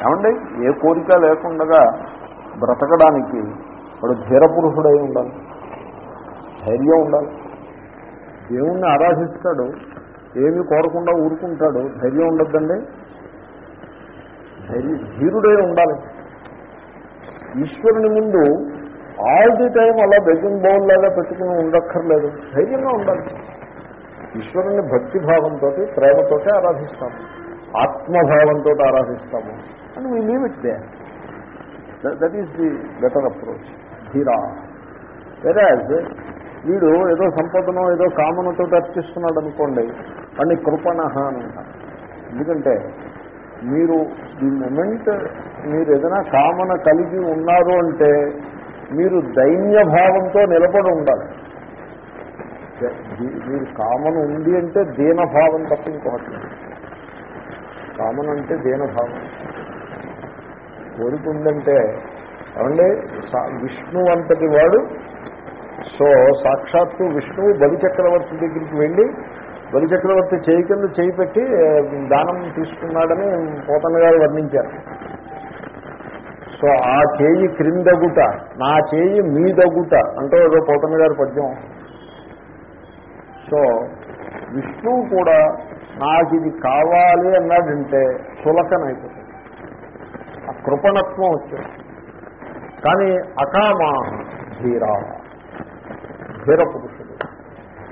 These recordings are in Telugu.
ఏమండి? ఏ కోరిక లేకుండా బ్రతకడానికి వాడు ధీరపురుషుడై ఉండాలి. ధైర్యం ఉండాలి. దేవుణ్ణి ఆరాధిస్తాడు. ఏమి కోరకుండా ఊరుకుంటాడు. ధైర్యం ఉండద్దండి. ధైర్య ధీరుడై ఉండాలి. ఈశ్వరుని ముందు ఆల్ ది టైం అలా బెగ్గింగ్ బౌల్ లాగా పెట్టుకుని ఉండక్కర్లేదు. ధైర్యంగా ఉండాలి. ఈశ్వరుని భక్తిభావంతో ప్రేమతో ఆరాధిస్తాము ఆత్మభావంతో ఆరాధిస్తాము. అని we leave it there that is the better approach ధీరా వెరాజ్ వీడు ఏదో సంపదనో ఏదో కామనతో అర్చిస్తున్నాడు అనుకోండి అని కృపణహ అని అంటారు. ఎందుకంటే మీరు ఈ మూమెంట్ మీరు ఏదైనా కామన కలిగి ఉన్నారు అంటే మీరు దైన్య భావంతో నిలబడి ఉండాలి. మీరు కామన ఉంది అంటే దీనభావం తప్ప ఇంకొకటి కామన్ అంటే దీనభావం? కోరుకుందంటే ఏమండి? సా- విష్ణు అంతటి వాడు. సో సాక్షాత్తు విష్ణువు బలి చక్రవర్తి దగ్గరికి వెళ్ళి బలి చక్రవర్తి చేయి కింద చేయి పెట్టి దానం తీసుకున్నాడని పోతన్న గారు వర్ణించారు. సో ఆ చేయి క్రిందగుట నా చేయి మీదగుట అంటూ ఏదో పోతన్న గారు పద్యం. సో విష్ణువు కూడా నాకు ఇది కావాలి అన్నాడంటే చులకనైపోతుంది. ఆ కృపణత్వం వచ్చింది. కానీ అకామా ధీరా ధీర పురుషుడు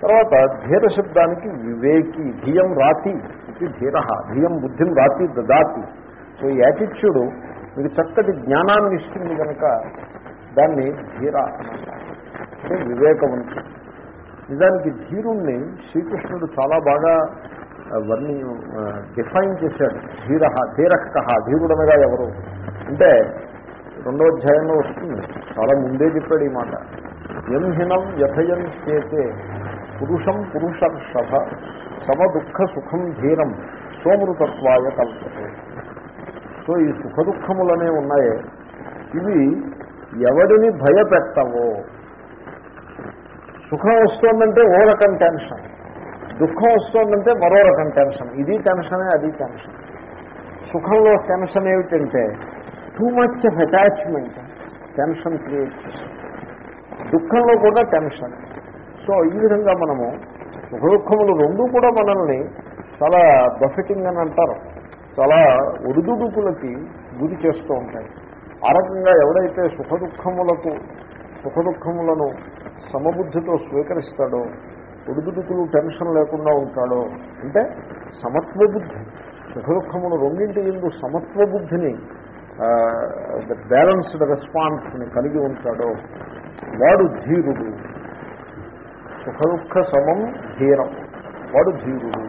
తర్వాత ధీర శబ్దానికి వివేకి ధియం రాతి ఇది ధీర ధియం బుద్ధిం రాతి దదాతి. సో ఈ యాటిట్యూడ్ మీకు చక్కటి జ్ఞానాన్ని ఇస్తుంది కనుక దాన్ని ధీర అని అంటారు అంటే వివేకవంతుడు. నిజానికి ధీరుణ్ణి శ్రీకృష్ణుడు చాలా బాగా వర్ణి డిఫైన్ చేశాడు. ధీర ధీరక్క ధీరుడనగా ఎవరు? అంటే రెండో అధ్యాయంలో వస్తుంది. చాలా ముందే చెప్పాడు ఈ మాట. ఎంహినం వ్యథయం చేతే పురుషం పురుషర్షభ సమ దుఃఖ సుఖం ధీరం సోమృతత్వాయ కల్పతే. సో ఈ సుఖ దుఃఖములనే ఉన్నాయే. ఇవి ఎవరిని భయపెట్టవో సుఖం వస్తుందంటే ఓ రకం టెన్షన్. దుఃఖం వస్తుందంటే మరో రకం టెన్షన్. ఇది టెన్షనే అది టెన్షన్. సుఖంలో టెన్షన్ ఏమిటంటే too much of attachment tension create చేస్తుంది. దుఃఖంలో కూడా టెన్షన్. సో ఈ విధంగా మనము సుఖ దుఃఖములు రెండూ కూడా మనల్ని చాలా బఫెటింగ్ అని అంటారు. చాలా ఒడిదుడుకులకి గురి చేస్తూ ఉంటాయి. ఆ రకంగా ఎవడైతే సుఖ దుఃఖములకు సుఖ దుఃఖములను సమబుద్ధితో స్వీకరిస్తాడో ఒడిదుడుకులు టెన్షన్ లేకుండా ఉంటాడో అంటే సమత్వ బుద్ధి సుఖదుఖములు రెండింటి ఎందు సమత్వ బుద్ధిని బ్యాలన్స్డ్ రెస్పాన్స్ని కలిగి ఉంటాడో వాడు ధీరుడు. సుఖదుఖ సమం ధీరం వాడు ధీరుడు.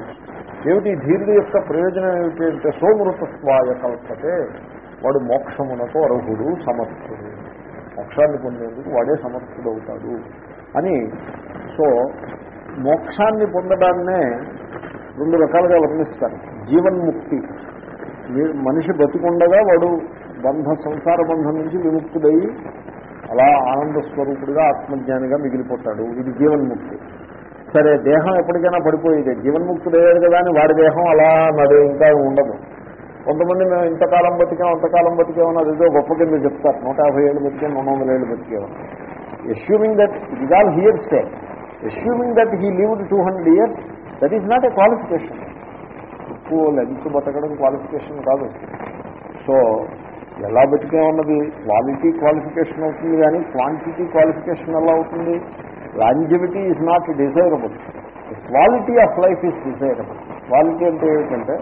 ఏమిటి? ధీరుడు యొక్క ప్రయోజనం ఏమిటి అంటే సోమృతత్వాయ కల్పతే వాడు మోక్షమునకు అర్హుడు సమర్థుడు. మోక్షాన్ని పొందేందుకు వాడే సమర్థుడు అవుతాడు అని. సో మోక్షాన్ని పొందడాన్నే రెండు రకాలుగా వర్ణిస్తారు. జీవన్ముక్తి. మనిషి బతికుండగా వాడు బంధ సంసార బంధం నుంచి విముక్తుడయి అలా ఆనంద స్వరూపుడిగా ఆత్మజ్ఞానిగా మిగిలిపోతాడు. ఇది జీవన్ముక్తి. సరే దేహం ఎప్పటికైనా పడిపోయేది. జీవన్ముక్తుడయ్యాడు కదా అని వాడి దేహం అలా నడు ఇంకా ఉండదు. కొంతమంది మేము ఇంతకాలం బతికాం అంతకాలం బతికామని అదేదో గొప్ప కింద చెప్తారు. నూట యాభై ఏళ్ళు బతికాం రెండు వందల ఏళ్ళు బతికేమని assuming that it is all hearsay assuming that he lived two hundred years that is not a qualification ఎక్కువ లెంత్ బతకడం క్వాలిఫికేషన్ కాదు. సో ఎలా బతికేమన్నది క్వాలిటీ క్వాలిఫికేషన్ అవుతుంది కానీ క్వాంటిటీ క్వాలిఫికేషన్ ఎలా అవుతుంది? Longevity is not desirable quality of life is desirable quality అంటే ఏమిటంటే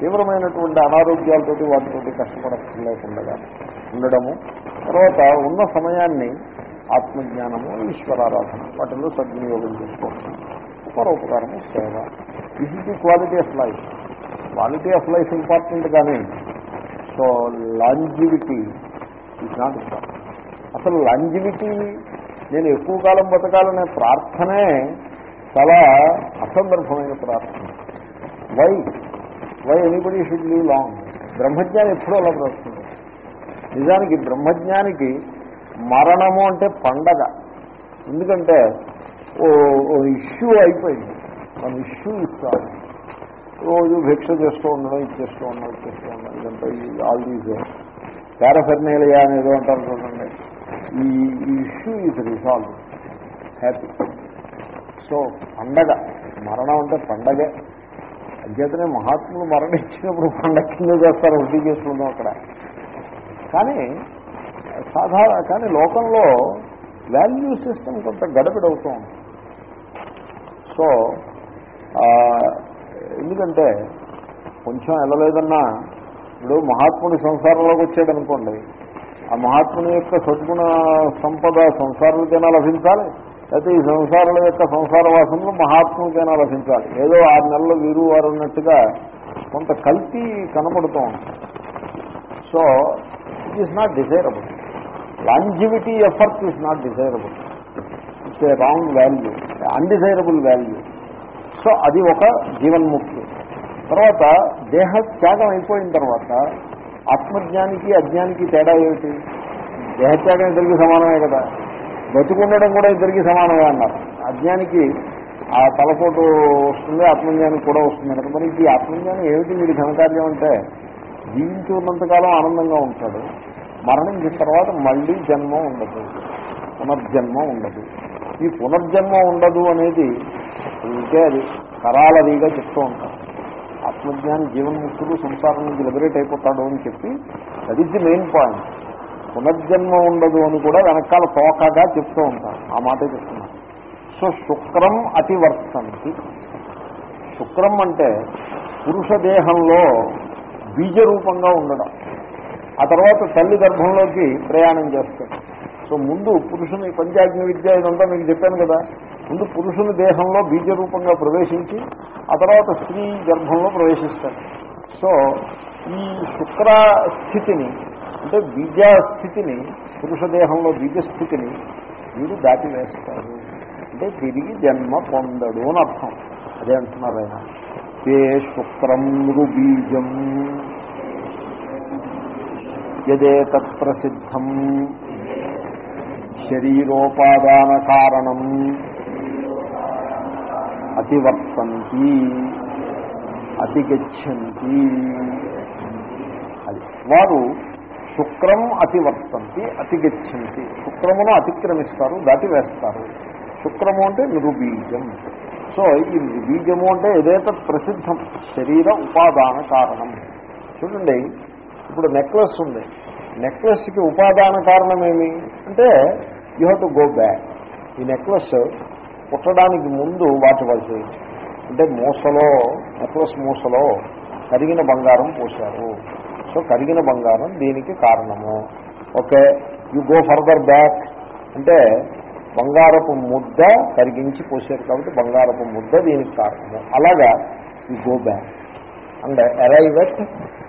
తీవ్రమైనటువంటి అనారోగ్యాలతోటి వాటితోటి కష్టపడలేకుండా ఉండడము. తర్వాత ఉన్న సమయాన్ని ఆత్మజ్ఞానము ఈశ్వరారాధన వాటిలో సద్వినియోగం చేసుకోవచ్చు పరోపకారము సేవ. This is the quality of life quality of life important కానీ so longevity is not important అసలు లాంజివిటీ నేను ఎక్కువ కాలం బతకాలనే ప్రార్థనే చాలా అసందర్భమైన ప్రార్థన. Why why anybody should leave long బ్రహ్మజ్ఞానం ఎప్పుడూ అలా బ్రతుకుతుంది. నిజానికి బ్రహ్మజ్ఞానికి మరణము అంటే పండగ. ఎందుకంటే ఓ ఓ ఇష్యూ అయిపోయింది. మన ఇష్యూ ఇస్తారు రోజు భిక్ష చేస్తూ ఉండడం ఇది చేస్తూ ఉండడం ఇచ్చేస్తూ చేస్తూ ఉండడం ఇదంతా ఆల్ దీస్ పారఫెర్నేలియా అనేది అంటారు చూడండి. ఈ issue is resolve happy so పండగ. మరణం అంటే పండగే. అధ్యతనే మహాత్ములు మరణించినప్పుడు పండగ కింద చేస్తారు వృద్ధి చేసుకుందాం అక్కడ. కానీ సాధారణ కానీ లోకంలో వాల్యూ సిస్టమ్ కొంత గడబిడవుతూ ఉంటుంది సో ఎందుకంటే కొంచెం వెళ్ళలేదన్నా ఇప్పుడు మహాత్ముడి సంసారంలోకి వచ్చాడు అనుకోండి. ఆ మహాత్ముని యొక్క సద్గుణ సంపద సంసారులకైనా లభించాలి. లేకపోతే ఈ సంసారాల యొక్క సంసార వాసనలు మహాత్ములకైనా లభించాలి. ఏదో ఆరు నెలలు వీరు వారు ఉన్నట్టుగా కొంత కల్తీ కనపడుతూ ఉంటుంది so it is not desirable longevity effort is not desirable it's a wrong value undesirable value so అది ఒక జీవన్ముక్తి. తర్వాత దేహ త్యాగం అయిపోయిన తర్వాత ఆత్మజ్ఞానికి అజ్ఞానికి తేడా ఏమిటి? దేహత్యాగం ఇద్దరికి సమానమే కదా. బతుకుండడం కూడా ఇద్దరికి సమానమే అన్నారు. అజ్ఞానికి ఆ తలపోటు వస్తుంది ఆత్మజ్ఞానికి కూడా వస్తుంది కదా మరి ఈ ఆత్మజ్ఞానం ఏమిటి? మీరు ఘనకార్యం అంటే జీవించి ఉన్నంతకాలం ఆనందంగా ఉంటాడు. మరణించిన తర్వాత మళ్ళీ జన్మ ఉండదు. పునర్జన్మ ఉండదు. ఈ పునర్జన్మ ఉండదు అనేది ఇంకే అది కరాలదిగా చెప్తూ ఉంటారు. ఆత్మజ్ఞాని జీవన్ముక్తుడు సంసారం నుంచి లిబరేట్ అయిపోతాడు అని చెప్పి that is the main point పునర్జన్మ ఉండదు అని కూడా వెనకాల తోకగా చెప్తూ ఉంటారు. ఆ మాటే చెప్తున్నారు. సో శుక్రం అతివర్తంతి. శుక్రం అంటే పురుష దేహంలో బీజరూపంగా ఉండడం. ఆ తర్వాత తల్లి గర్భంలోకి ప్రయాణం చేస్తాడు. సో ముందు పురుషుని పంచాగ్ని విద్య ఇదంతా మీకు చెప్పాను కదా. ముందు పురుషుని దేహంలో బీజ రూపంగా ప్రవేశించి ఆ తర్వాత స్త్రీ గర్భంలో ప్రవేశిస్తాడు. సో ఈ శుక్ర స్థితిని అంటే బీజ స్థితిని పురుష దేహంలో బీజ స్థితిని వీడు దాటివేస్తాడు. అంటే తిరిగి జన్మ పొందడు అని అర్థం. అదే అంటున్నారు ఆయన. ఏ శుక్రం బీజం యదేతత్ ప్రసిద్ధం శరీరోపాదాన కారణం అతివర్తంతి అతిగచ్చంతి అది వారు శుక్రం అతివర్తంతి అతిగచ్చంతి. శుక్రమును అతిక్రమిస్తారు దాటి వేస్తారు శుక్రము అంటే నిరుబీజం. సో ఈ బీజము అంటే ఏదైతే ప్రసిద్ధం శరీర ఉపాదాన కారణం. చూడండి ఇప్పుడు నెక్లెస్ ఉంది. నెక్లెస్కి ఉపాదాన కారణం ఏమి? అంటే you have to go back ఈ నెక్లెస్ పుట్టడానికి ముందు వాటి వలసి. అంటే మూసలో నెక్లెస్ మూసలో కరిగిన బంగారం పోశారు. సో కరిగిన బంగారం దీనికి కారణము. Okay you go further back అంటే బంగారపు ముద్ద కరిగించి పోసారు కాబట్టి బంగారపు ముద్ద దీనికి కారణము. అలాగా you go back and arrive at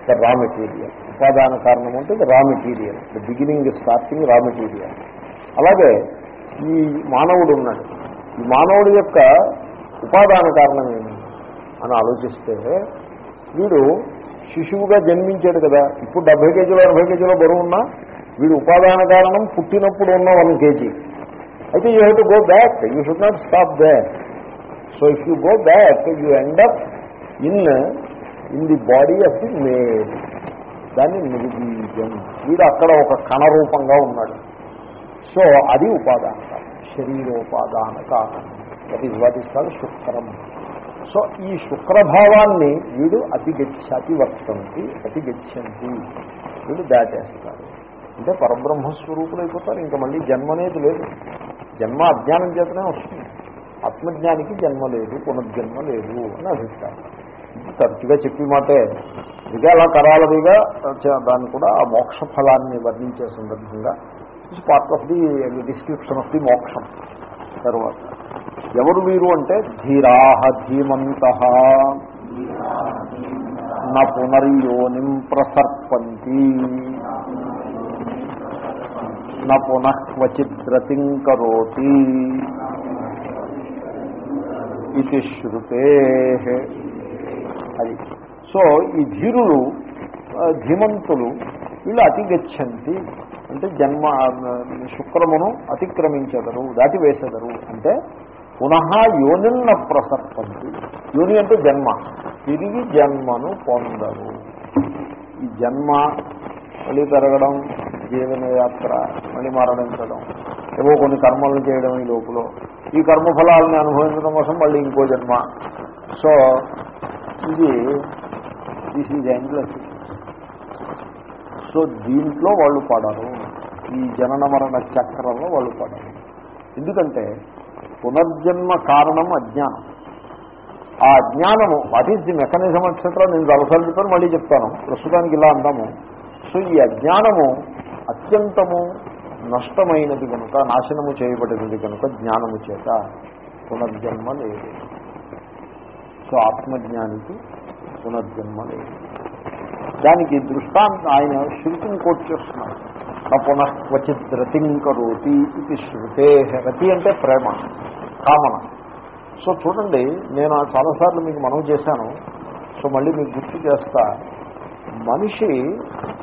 the raw material ఉపాదాన కారణం అంటే raw material the beginning starting raw material అలాగే ఈ మానవుడు ఉన్నాడు. ఈ మానవుడి యొక్క ఉపాదాన కారణం ఏమి అని ఆలోచిస్తే వీడు శిశువుగా జన్మించాడు కదా. ఇప్పుడు డెబ్బై కేజీలో ఎనభై కేజీలో బరువు ఉన్నా వీడు ఉపాదాన కారణం పుట్టినప్పుడు ఉన్న వన్ కేజీ. అయితే you have to go back you should not stop back so if you go back you end up in in the body of the male దాన్ని నిర్బీజం వీడు అక్కడ ఒక కణ రూపంగా ఉన్నాడు. సో అది ఉపాదాన శరీరోపాదాన కారణం. That is what is call శుక్రం. So ఈ శుక్రభావాన్ని వీడు అతిగచ్చ వర్తంతి అతిగచ్చంతి వీడు దాటేస్తారు అంటే పరబ్రహ్మస్వరూపులు అయిపోతారు ఇంకా మళ్ళీ జన్మ అనేది లేదు. జన్మ అజ్ఞానం చేతనే వస్తుంది. ఆత్మజ్ఞానికి జన్మ లేదు పునర్జన్మ లేదు అని అభిప్రాయం. తరచుగా చెప్పి మాటే ఇదిగా అలా దాన్ని కూడా ఆ మోక్ష ఫలాన్ని వర్ణించే సందర్భంగా. It's part of the description of the మోక్షం తర్వాత. ఎవరు వీరు అంటే? ధీరాహ ధీమంత. నా పునర్యోనిం ప్రసర్పంతి. నా పునః క్వచిద్రతిం కరోతి. ఇది శృతే. అది. సో ఈ ధీరులు ధీమంతులు వీళ్ళు అతిగచ్చంతి. అంటే జన్మ శుక్రమును అతిక్రమించెదరు దాటివేసెదరు. అంటే పునః యోనిన్న ప్రసర్పంతి. యోని అంటే జన్మ. తిరిగి జన్మను పొందరు. ఈ జన్మ మళ్ళీ పెరగడం జీవనయాత్ర మళ్ళీ మరణించడం. ఏవో కొన్ని కర్మలను చేయడం ఈ లోపల. ఈ కర్మఫలాలను అనుభవించడం కోసం మళ్ళీ ఇంకో జన్మ. సో ఇది దిస్ ఈజ్ ఎండ్లెస్ సో దీంట్లో వాళ్ళు పడరు. ఈ జనన మరణ చక్రంలో వాళ్ళు పడరు. ఎందుకంటే పునర్జన్మ కారణం అజ్ఞానం. ఆ అజ్ఞానము what is the mechanism etcetera నేను చాలాసార్లు చెప్పాను మళ్ళీ చెప్తాను. ప్రస్తుతానికి ఇలా అందాము. సో ఈ అజ్ఞానము అత్యంతము నష్టమైనది కనుక నాశనము చేయబడినది కనుక జ్ఞానము చేత పునర్జన్మ లేదు. సో ఆత్మజ్ఞానికి పునర్జన్మ లేదు. దానికి దృష్టాంత ఆయన శృతిని కోట్ చేస్తున్నారు నా పునః క్వచిత్ రతిం కరోతి ఇది శృతే రతి అంటే ప్రేమ కామన. సో చూడండి నేను చాలాసార్లు మీకు మనం చేశాను. సో మళ్ళీ మీకు గుర్తు చేస్తా. మనిషి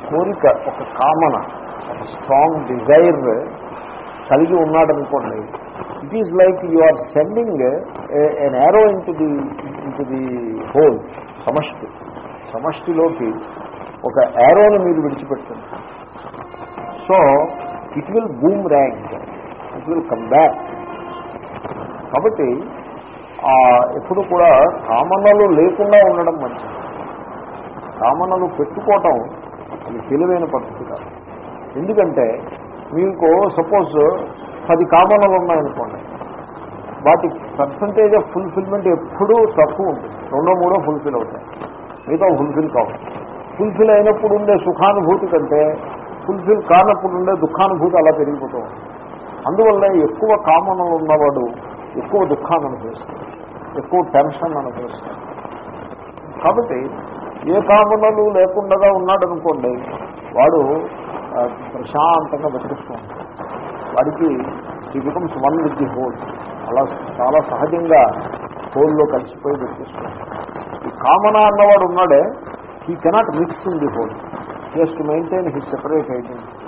కోరిక ఒక కామన ఒక స్ట్రాంగ్ డిజైర్ కలిగి ఉన్నాడనుకోండి it is like you are sending an arrow into the into the whole సమష్టి. సమష్టిలోకి ఒక యారోని మీరు విడిచిపెడుతుంది so it will boomerang it will come back కాబట్టి ఎప్పుడు కూడా కామనలు లేకుండా ఉండడం మంచిది. కామనలు పెట్టుకోవటం అది తెలివైన పద్ధతి కాదు. ఎందుకంటే మీకు సపోజ్ పది కామనలు ఉన్నాయనుకోండి. వాటి పర్సంటేజ్ ఆఫ్ ఫుల్ఫిల్మెంట్ ఎప్పుడూ తక్కువ ఉంటుంది. రెండో మూడో ఫుల్ఫిల్ అవుతాయి. మిగతా ఫుల్ఫిల్ కావు. ఫుల్ఫిల్ అయినప్పుడు ఉండే సుఖానుభూతి కంటే ఫుల్ఫిల్ కానప్పుడు ఉండే దుఃఖానుభూతి అలా పెరిగిపోతూ ఉంటుంది. అందువల్ల ఎక్కువ కామనలు ఉన్నవాడు ఎక్కువ దుఃఖాన్ని అనుభవిస్తాడు. ఎక్కువ టెన్షన్ అనుభవిస్తాడు. కాబట్టి ఏ కామనలు లేకుండా ఉన్నాడనుకోండి వాడు ప్రశాంతంగా బతికిస్తూ ఉంటాడు. వాడికి he becomes one with the whole అలా చాలా సహజంగా హోల్లో కలిసిపోయి బతికిస్తాడు ఈ కామన అన్నవాడు ఉన్నాడే he cannot mix in the whole just to maintain he separate identity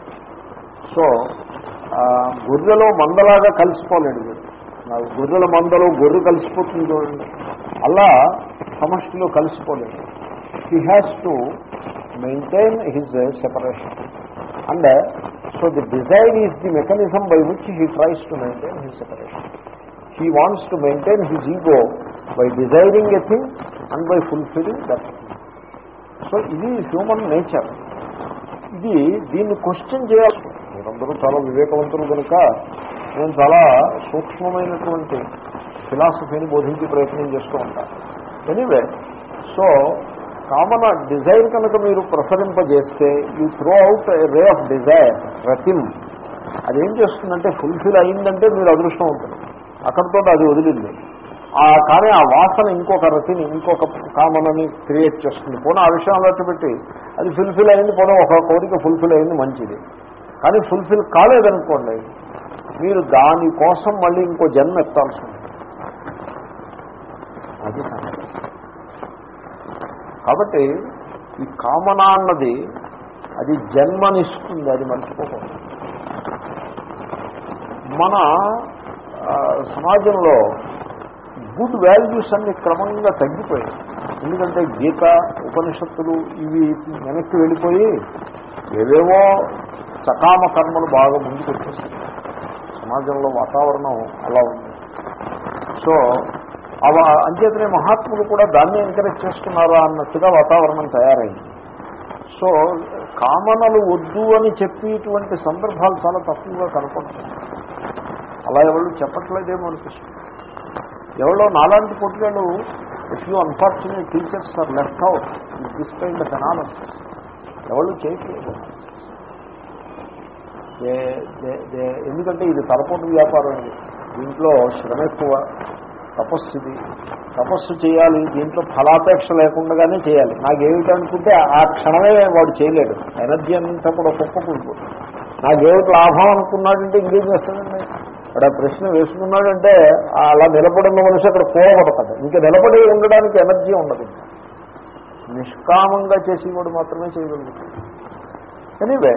so గొర్రెలో మందలాగా కలిసిపోలేడు వీడు. గొర్రెల మందలో గొర్రె కలిసిపోతుంది చూడండి. అలా సమష్టిలో కలిసిపోలేడు. He has to maintain his separation and so the desire is the mechanism by which he tries to maintain he separation he wants to maintain his ego by desiring a thing and by fulfilling that so ఇది హ్యూమన్ నేచర్ ఇది దీన్ని క్వశ్చన్ చేయాలి. మీరందరూ చాలా వివేకవంతులు కనుక. నేను చాలా సూక్ష్మమైనటువంటి ఫిలాసఫీని బోధించే ప్రయత్నం చేస్తూ ఉంటాను. ఎనీవే సో కామన్ డిజైర్ కనుక మీరు ప్రసరింపజేస్తే you throw out ray of desire రతిం. అదేం చేస్తుందంటే ఫుల్ఫిల్ అయిందంటే మీరు అదృష్టం ఉంటుంది అక్కడితో అది వదిలింది. ఆ కానీ ఆ వాసన ఇంకొక రతిని ఇంకొక కామనని క్రియేట్ చేస్తుంది. పోనీ ఆ విషయం పెట్టి అది ఫుల్ఫిల్ అయింది పోనీ ఒక కోరిక ఫుల్ఫిల్ అయింది మంచిది. కానీ ఫుల్ఫిల్ కాలేదనుకోండి మీరు దానికోసం మళ్ళీ ఇంకో జన్మ ఎత్తాల్సి ఉంది అది కాబట్టి ఈ కామన అన్నది అది జన్మనిస్తుంది అది మర్చిపోకూడదు. మన సమాజంలో గుడ్ వాల్యూస్ అన్ని క్రమంగా తగ్గిపోయాయి. ఎందుకంటే గీత ఉపనిషత్తులు ఇవి వెనక్కి వెళ్ళిపోయి ఏవేవో సకామ కర్మలు బాగా ముందుకు వచ్చేసాయి సమాజంలో వాతావరణం అలా ఉంది. సో అంచేతనే మహాత్ములు కూడా దాన్ని ఎంకరేజ్ చేస్తున్నారా అన్నట్టుగా వాతావరణం తయారైంది. సో కామనలు వద్దు అని చెప్పేటువంటి సందర్భాలు చాలా తక్కువగా కనపడుతుంది అలా ఎవరు చెప్పట్లేదేమో అనిపిస్తుంది. ఎవరో నాలాంటి పుట్టినలు if you unfortunate teachers are left out this kind of analysis ఎవరు చేయట్లేదు. ఎందుకంటే ఇది తలపోటు వ్యాపారం దీంట్లో శ్రమ ఎక్కువ. తపస్సుది. తపస్సు చేయాలి దీంట్లో ఫలాపేక్ష లేకుండానే చేయాలి. నాకేమిటనుకుంటే ఆ క్షణమే వాడు చేయలేడు. ఎనర్జీ అంతా కూడా కుప్పకూడిపోతుంది నాకేమిటి లాభం అనుకున్నాడంటే ఇంకేం చేస్తానండి వాడు ఆ ప్రశ్న వేసుకున్నాడంటే అలా నిలబడిన మనిషి అక్కడ పోగొడతాడు. ఇంకా నిలబడి ఉండడానికి ఎనర్జీ ఉండదు నిష్కామంగా చేసేవాడు మాత్రమే చేయగలుగుతాడు ఎనీవే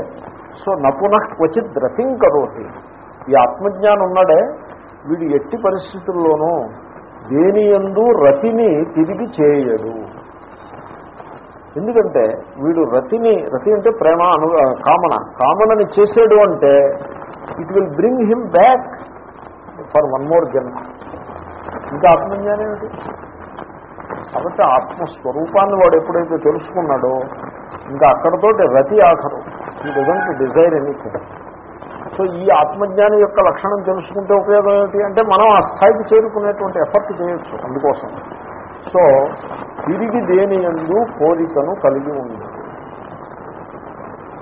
సో నపునః క్వచిత్ రతిం ఈ ఆత్మజ్ఞానం ఉన్నాడే వీడు ఎట్టి పరిస్థితుల్లోనూ దేని ఎందు రతిని తిరిగి చేయడు ఎందుకంటే వీడు రతిని రతి అంటే ప్రేమ అను కామన. కామనని చేసాడు అంటే it will bring him back for one more జన్మ. ఇంకా ఆత్మజ్ఞానం ఏమిటి? కాబట్టి ఆత్మస్వరూపాన్ని వాడు ఎప్పుడైతే తెలుసుకున్నాడో ఇంకా అక్కడతోటి రతి ఆఖరు. ఈ డజంట్ డిజైర్ ఎనీథింగ్ సో ఈ ఆత్మజ్ఞానం యొక్క లక్షణం తెలుసుకుంటే ఉపయోగం ఏమిటి? అంటే మనం ఆ స్థాయికి చేరుకునేటువంటి ఎఫర్ట్ చేయొచ్చు అందుకోసం. సో తిరిగి దేని ఎందు కోరికను కలిగి ఉంది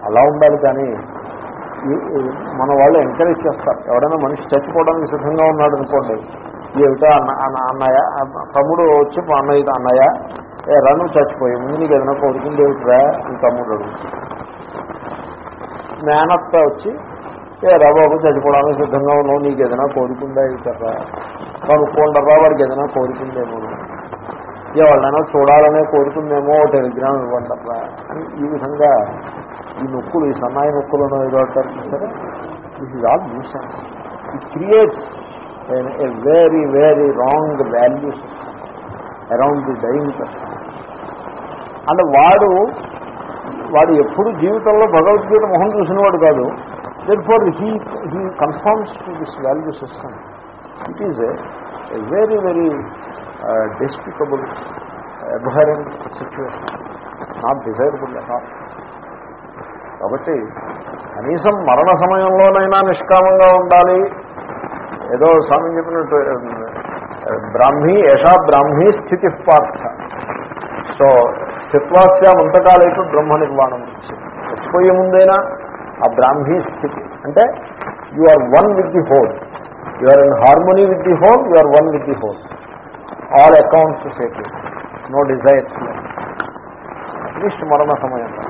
అలా ఉండాలి కానీ మన వాళ్ళు ఎంకరేజ్ చేస్తారు. ఎవడైనా మనిషి చచ్చిపోవడానికి సిద్ధంగా ఉన్నాడు అనుకోండి ఏమిటో అన్న అన్నయ్య తమ్ముడు వచ్చి మా అన్నయ్య అన్నయ్య ఏ రన్ను చచ్చిపోయి ముందు నీకు ఏదైనా కోరుకుంది ఏమిట్రా ఈ తమ్ముడు అడుగుతుంది మేనత్త వచ్చి ఏ రా బాబు చచ్చిపోవడానికి సిద్ధంగా ఉన్నావు? నీకు ఏదైనా కోరుకుందా ఇతరా కనుక్కోండరా వాడికి ఏదైనా కోరుకుందేమో. ఎవరినైనా చూడాలనే కోరుకుందేమో టెలిగ్రామ్ ఇవ్వండరా అని ఈ విధంగా ఈ నొక్కులు ఈ సన్నాయి నొక్కులను ఏదో అంటారు చూసారా? This is all nuisance it creates a very very wrong values around the dying person and వాడు వాడు ఎప్పుడు జీవితంలో భగవద్గీత మొహం చూసినవాడు కాదు. Then for he he confirms to this value system it is a very very despicable abhorrent situation not desirable at all కాబట్టి కనీసం మరణ సమయంలోనైనా నిష్కామంగా ఉండాలి. ఏదో స్వామి చెప్పినట్టు బ్రాహ్మీ యషా బ్రాహ్మీ స్థితి పార్థ. సో స్థిత్వాస్య ముంతకాలైపు బ్రహ్మ నిర్మాణం వచ్చింది చచ్చిపోయే ముందైనా ఆ బ్రాహ్మీ స్థితి. అంటే you are one with the whole you are in harmony with the whole you are one with the whole all accounts settle no desires at least మరణ సమయంలో.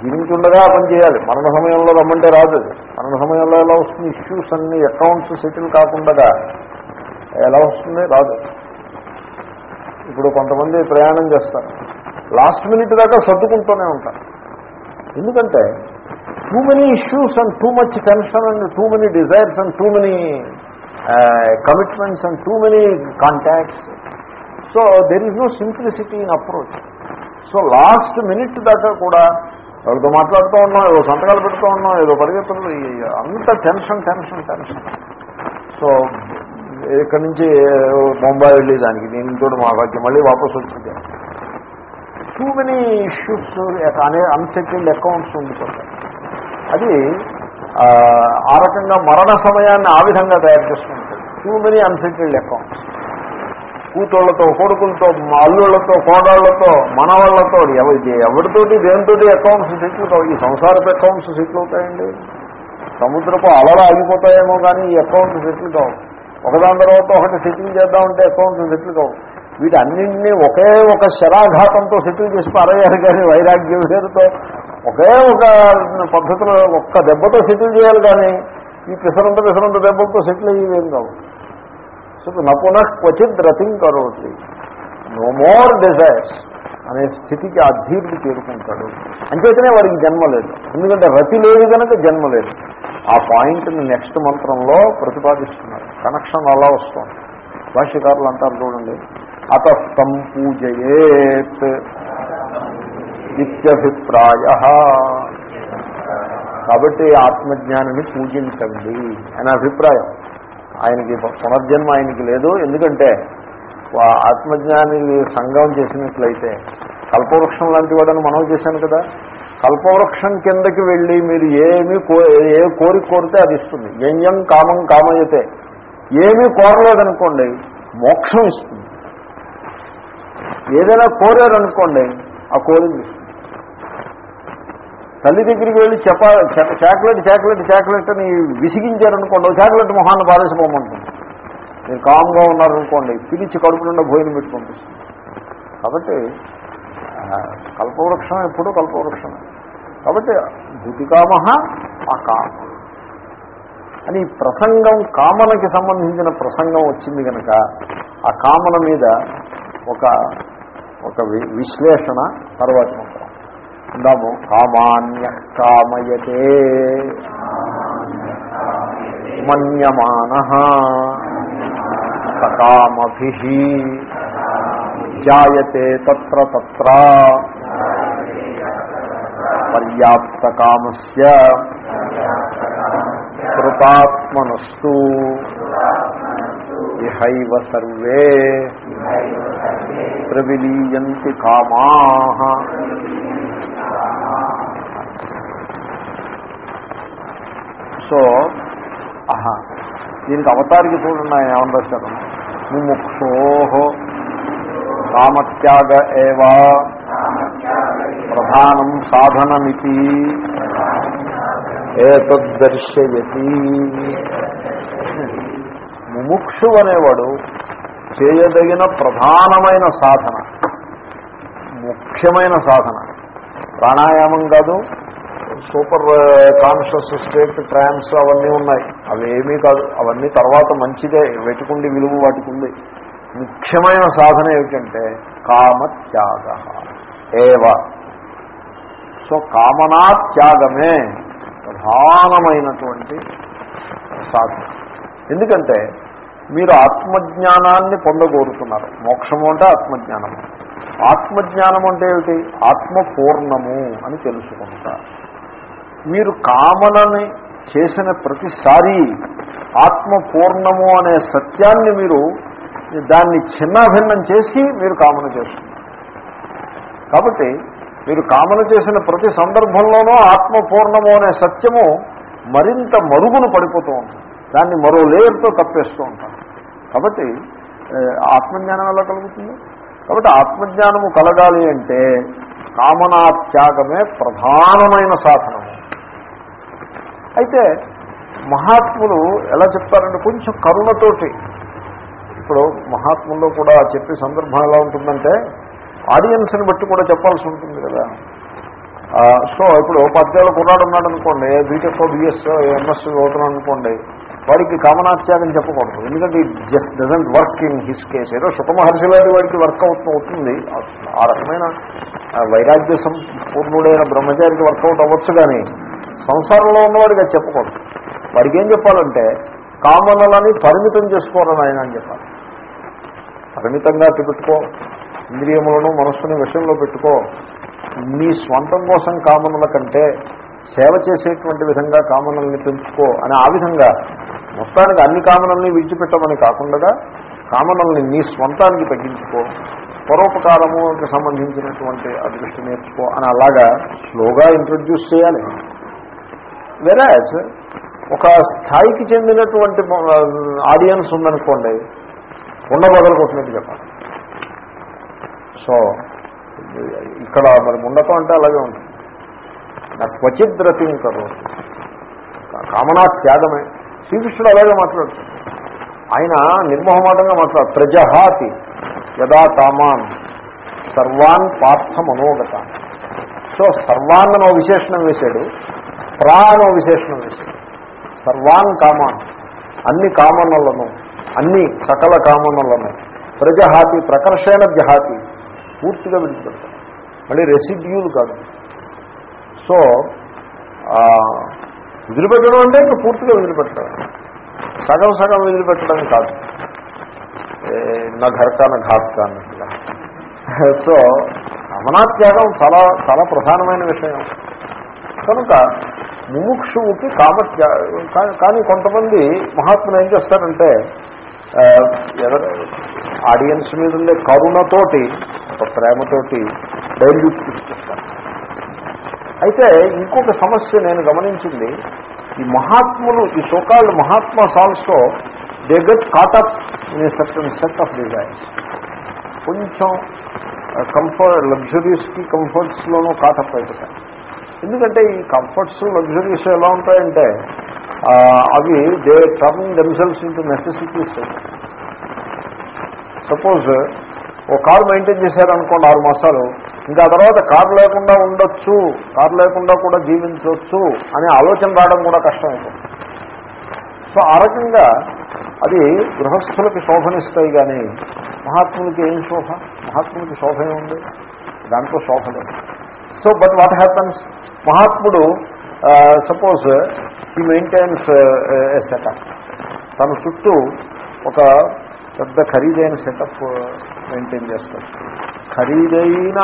జీవించుండగా పని చేయాలి. మరణ సమయంలో రమ్మంటే రాదు మరణ సమయంలో ఎలా వస్తుంది? ఇష్యూస్ అన్ని అకౌంట్స్ సెటిల్ కాకుండా ఎలా వస్తుంది? రాదు. ఇప్పుడు కొంతమంది ప్రయాణం చేస్తారు. లాస్ట్ మినిట్ దాకా సర్దుకుంటూనే ఉంటారు. ఎందుకంటే too many issues and too much tension and too many desires and too many commitments and too many contacts so there is no simplicity in approach so last minute దాకా కూడా ఎవరితో మాట్లాడుతూ ఉన్నాం ఏదో సంతకాలు పెడుతూ ఉన్నాం ఏదో పరిగెత్తులు అంత టెన్షన్ టెన్షన్ టెన్షన్ సో ఇక్కడి నుంచి uh, బొంబాయి వెళ్ళి దానికి నేను చూడ మా భాగ్యం మళ్ళీ వాపస్ వచ్చింది. టూ మెనీ ఇష్యూస్ అనే అన్సెటిల్డ్ అకౌంట్స్ ఉండిపోతాయి. అది ఆ, రకంగా మరణ సమయాన్ని ఆ విధంగా తయారు చేసుకుంటుంది టూ మెనీ అన్సెటిల్డ్ అకౌంట్స్ కూతుళ్ళతో కొడుకులతో అల్లుళ్ళతో కోడళ్ళతో మనవాళ్ళతో ఎవరి ఎవరితోటి దేనితోటి అకౌంట్స్ సెటిల్ కావు ఈ సంసారపు అకౌంట్స్ సెటిల్ అవుతాయండి? సముద్రపు అలలు ఆగిపోతాయేమో కానీ ఈ అకౌంట్స్ సెటిల్ కావు. ఒకదాని తర్వాత ఒకటి సెటిల్ చేద్దామంటే అకౌంట్స్ సెటిల్ కావు. వీటన్నింటినీ ఒకే ఒక శరాఘాతంతో సెటిల్ చేసి పారేయాలి కానీ వైరాగ్యం పేరుతో ఒకే ఒక పద్ధతిలో ఒక్క దెబ్బతో సెటిల్ చేయాలి కానీ ఈ పిసరంత పిసరంత దెబ్బలతో సెటిల్ అయ్యేవేం కావు. సో నపున క్వచిత్ రథింగ్ కరోతి. నో మోర్ డిజైర్స్ అనే స్థితికి ఆ ధీరుడు చేరుకుంటాడు. అంచేతనే వాడికి జన్మ లేదు. ఎందుకంటే రతి లేదు కనుక జన్మ లేదు. ఆ పాయింట్ని నెక్స్ట్ మంత్రంలో ప్రతిపాదిస్తున్నారు. కనెక్షన్ అలా వస్తుంది. భాష్యకారులు అంటారు చూడండి అతస్థం పూజయేత్ నిత్యభిప్రాయ కాబట్టి ఆత్మజ్ఞానిని పూజించండి అనే అభిప్రాయం. ఆయనకి పునర్జన్మ ఆయనకి లేదు. ఎందుకంటే ఆత్మజ్ఞాని సంగం చేసినట్లయితే కల్పవృక్షం లాంటి వాడని మనం చేశాను కదా. కల్పవృక్షం కిందకి వెళ్ళి మీరు ఏమి కో ఏ కోరిక కోరితే అది ఇస్తుంది. వ్యంగ్యం కామం కామయతే. ఏమీ కోరలేదనుకోండి మోక్షం ఇస్తుంది. ఏదైనా కోరారు అనుకోండి ఆ కోరింది తల్లి దగ్గరికి వెళ్ళి చెప్ప చాక్లెట్ చాక్లెట్ చాక్లెట్ అని విసిగించారనుకోండి చాక్లెట్ మొహాన్ని పారేసిపోమంటుంది మీరు కామ్గా ఉన్నారనుకోండి పిలిచి కడుపు నుండి భోజనం పెట్టి పంపిస్తుంది కాబట్టి కల్పవృక్షం ఎప్పుడూ కల్పవృక్షం కాబట్టి దుతికామహ ఆ కామ. అని ప్రసంగం కామనకి సంబంధించిన ప్రసంగం వచ్చింది కనుక ఆ కామన మీద ఒక ఒక విశ్లేషణ తర్వాత మంత్రం. అందాము కామాన్య కామయతే. మన్యమాన. సకామభి. జాయతే తత్ర తత్ర. పర్యాప్తకామస్య. కృతాత్మనస్తు. ఇహైవ సర్వే ప్రవిలీయంతి కామా. సో ఆహా దీనికి అవతారికి చూడండి ఆయన ఏమని రాశారు ముముక్షో కామత్యాగ ఏవా ప్రధానం సాధనమితి. ఏతద్దర్శయతి ముముక్షు అనేవాడు చేయదగిన ప్రధానమైన సాధన. ముఖ్యమైన సాధన. ప్రాణాయామం కాదు సూపర్ కాన్షియస్ స్టేట్ ట్రాన్స్ అవన్నీ ఉన్నాయి. అవి ఏమీ కాదు అవన్నీ తర్వాత మంచిదే వెతుకుండి విలువ వాటికి ఉంది. ముఖ్యమైన సాధన ఏమిటంటే కామత్యాగ. ఏవ. సో కామనాత్యాగమే ప్రధానమైనటువంటి సాధన. ఎందుకంటే మీరు ఆత్మజ్ఞానాన్ని పొందగోరుతున్నారు. మోక్షము అంటే ఆత్మజ్ఞానము. ఆత్మజ్ఞానం అంటే ఏమిటి? ఆత్మపూర్ణము అని తెలుసుకుంటారు మీరు కామనని చేసిన ప్రతిసారి ఆత్మపూర్ణము అనే సత్యాన్ని మీరు దాన్ని చిన్నాభిన్నం చేసి మీరు కామన చేస్తున్నారు. కాబట్టి మీరు కామన చేసిన ప్రతి సందర్భంలోనూ ఆత్మపూర్ణము అనే సత్యము మరింత మరుగును పడిపోతూ ఉంటుంది. దాన్ని మరో లేయర్తో తప్పేస్తూ ఉంటారు. కాబట్టి ఆత్మజ్ఞానం ఎలా కలుగుతుంది? కాబట్టి ఆత్మజ్ఞానము కలగాలి అంటే కామనాత్యాగమే ప్రధానమైన సాధనము. అయితే మహాత్ములు ఎలా చెప్తారంటే కొంచెం కరుణతోటి. ఇప్పుడు మహాత్ముల్లో కూడా చెప్పే సందర్భం ఎలా ఉంటుందంటే ఆడియన్స్ని బట్టి కూడా చెప్పాల్సి ఉంటుంది కదా. సో ఇప్పుడు పద్యాలు కుర్రాడు ఉన్నాడు అనుకోండి బీటెక్ బిఎస్ ఎంఎస్ చదువుతున్నాడు అనుకోండి వాడికి కామనాత్యాగం చెప్పకూడదు. ఎందుకంటే it just doesn't work in his case ఏదో సుఖమహర్షి లాంటి వాడికి వర్క్ అవుతూ అవుతుంది. ఆ రకమైన వైరాగ్య సంపూర్ణుడైన బ్రహ్మచారికి వర్కౌట్ అవ్వచ్చు కానీ సంసారంలో ఉన్నవాడికి అది చెప్పకూడదు. వాడికి ఏం చెప్పాలంటే కామనలని పరిమితం చేసుకోవాలని ఆయన అని చెప్పాలి. పరిమితంగా పెట్టుకో ఇంద్రియములను మనస్సుని విషయంలో పెట్టుకో. నీ స్వంతం కోసం కామనుల కంటే సేవ చేసేటువంటి విధంగా కామనల్ని పెంచుకో అని ఆ విధంగా మొత్తానికి అన్ని కామనల్ని విడిచిపెట్టమని కాకుండా కామనల్ని నీ స్వంతానికి తగ్గించుకో పరోపకారముకి సంబంధించినటువంటి అదృష్టి నేర్చుకో అని అలాగా స్లోగా ఇంట్రడ్యూస్ చేయాలి. వెరాజ్ ఒక స్థాయికి చెందినటువంటి ఆడియన్స్ ఉందనుకోండి ఉండ బదులు కొట్టినట్టు చెప్పాలి. సో ఇక్కడ మరి ఉండటం అంటే అలాగే ఉంటుంది. నాకు కరోతి కరు కామనా త్యాగమే శ్రీకృష్ణుడు అలాగే మాట్లాడుతాడు. ఆయన నిర్మోహమాటంగా మాట్లాడు ప్రజహాతి యదా కామాన్ సర్వాన్ పార్థ మనోగత. సో సర్వాన్ అనో విశేషణం వేశాడు ప్రా అనో విశేషణం వేశాడు. సర్వాన్ కామాన్ అన్ని కామనలను అన్ని సకల కామనలను ప్రజహాతి ప్రకర్షణ జహాతి పూర్తిగా విడిచిపెడతాడు. మళ్ళీ రెసిడ్యూలు కాదు. సో వదిలిపెట్టడం అంటే ఇంకా పూర్తిగా వదిలిపెట్టడం. సగం సగం వదిలిపెట్టడం కాదు. నా ఘర్కాన నా ఘాట్కా అన్నట్టుగా సో కామనాత్యాగం చాలా చాలా ప్రధానమైన విషయం. కనుక ముముక్షువుకి కామత్యా కానీ కొంతమంది మహాత్ములు ఏం చేస్తారంటే ఆడియన్స్ మీద ఉండే కరుణతోటి ఒక ప్రేమతోటి డైల్యూట్ తీసుకొస్తారు అయితే ఇంకొక సమస్య నేను గమనించింది. ఈ మహాత్ములు ఈ so called mahatmas also they get caught up in a certain set of designs కొంచెం కంఫర్ట్ లగ్జరీస్కి కంఫర్ట్స్లోనూ కాటప్ అయిపోతాయి ఎందుకంటే ఈ కంఫర్ట్స్ లగ్జరీస్ ఎలా ఉంటాయంటే అవి they turn themselves into necessities suppose oh car maintain చేశారనుకోండి ఆరు మాసాలు ఇంకా తర్వాత కారు లేకుండా ఉండొచ్చు కారు లేకుండా కూడా జీవించవచ్చు అనే ఆలోచన రావడం కూడా కష్టమైపోతుంది సో ఆ రకంగా అది గృహస్థులకి శోభనిస్తాయి కానీ మహాత్ములకి ఏం శోభ? మహాత్ములకి శోభ ఏముంది? దాంట్లో శోభ లేదు. సో బట్ వాట్ హ్యాపన్స్ మహాత్ముడు సపోజ్ ఈ మెయింటైన్స్ సెటప్ తన చుట్టూ ఒక పెద్ద ఖరీదైన సెటప్ మెయింటైన్ చేస్తాడు. ఖరీదైన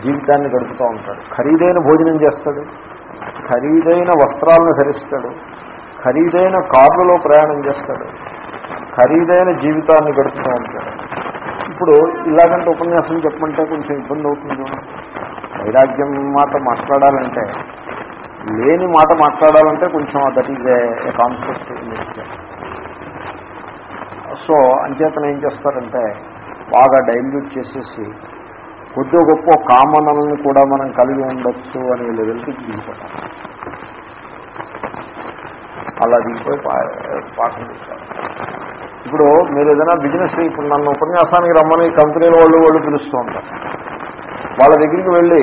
జీవితాన్ని గడుపుతూ ఉంటాడు. ఖరీదైన భోజనం చేస్తాడు. ఖరీదైన వస్త్రాలను ధరిస్తాడు. ఖరీదైన కార్లలో ప్రయాణం చేస్తాడు. ఖరీదైన జీవితాన్ని గడుపుతూ ఉంటాడు. ఇప్పుడు ఇలాగంటే ఉపన్యాసం చెప్పమంటే కొంచెం ఇబ్బంది అవుతుంది. వైరాగ్యం మాట మాట్లాడాలంటే లేని మాట మాట్లాడాలంటే కొంచెం that is a concept so అంచేతన ఏం చేస్తారంటే బాగా డైల్యూట్ చేసేసి కొద్ది గొప్ప కామనల్ని కూడా మనం కలిగి ఉండొచ్చు అనే లెవెల్కి దిగిపోతాం. అలా దిగిపోయి పాఠం చేస్తారు ఇప్పుడు మీరు ఏదైనా బిజినెస్ ఇప్పుడు నన్ను ఉపన్యాసానికి రమ్మని కంపెనీల వాళ్ళు వాళ్ళు పిలుస్తూ ఉంటారు. వాళ్ళ దగ్గరికి వెళ్ళి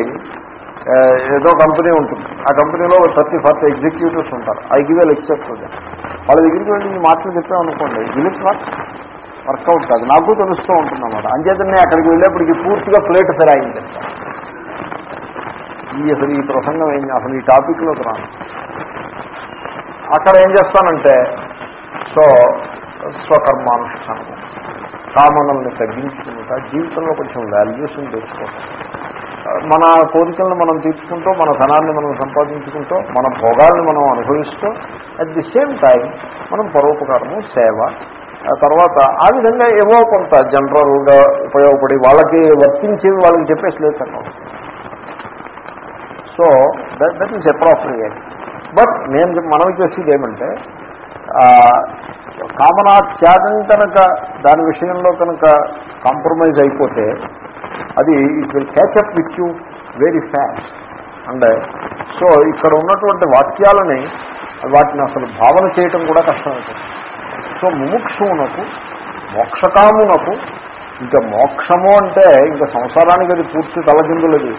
ఏదో కంపెనీ ఉంటుంది. ఆ కంపెనీలో థర్టీ ఫార్టీ ఎగ్జిక్యూటివ్స్ ఉంటారు. ఐ గివ్ లెక్చర్స్ వాళ్ళ దగ్గరికి వెళ్ళి ఈ మాటలు చెప్పామనుకోండి విలిట్ నాట్ వర్కౌట్ కాదు. నాకు తెలుస్తూ ఉంటుంది అన్నమాట అంచేతనే అక్కడికి వెళ్ళేప్పటికి పూర్తిగా ప్లేట్ ఫిరాయింది. ఈ అసలు ఈ ప్రసంగం ఏం అసలు ఈ టాపిక్లోకి రాను. అక్కడ ఏం చేస్తానంటే సో స్వకర్మానుష్ఠానం. కామనల్ని తగ్గించుకుంటా జీవితంలో కొంచెం వాల్యూస్ని తెచ్చుకోవటం మన కోరికలను మనం తీర్చుకుంటూ మన ధనాన్ని మనం సంపాదించుకుంటూ మన భోగాల్ని మనం అనుభవిస్తూ అట్ ది సేమ్ టైం మనం పరోపకారము సేవ తర్వాత ఆ విధంగా ఏవో కొంత జనరల్గా ఉపయోగపడి వాళ్ళకి వర్తించేవి వాళ్ళకి చెప్పేసి లేదు చెప్పండి so that that is appropriate but నేను మనం చేసేది ఏమంటే కామనా త్యాగం కనుక దాని విషయంలో కనుక కాంప్రమైజ్ అయిపోతే అది it will catch up with you very fast and so ఇక్కడ ఉన్నటువంటి వాక్యాలని వాటిని అసలు భావన చేయటం కూడా కష్టమవుతుంది. సో ముముక్షువునకు మోక్షకామునకు ఇంకా మోక్షము అంటే ఇంకా సంసారానికి అది పూర్తి తలగిందులది.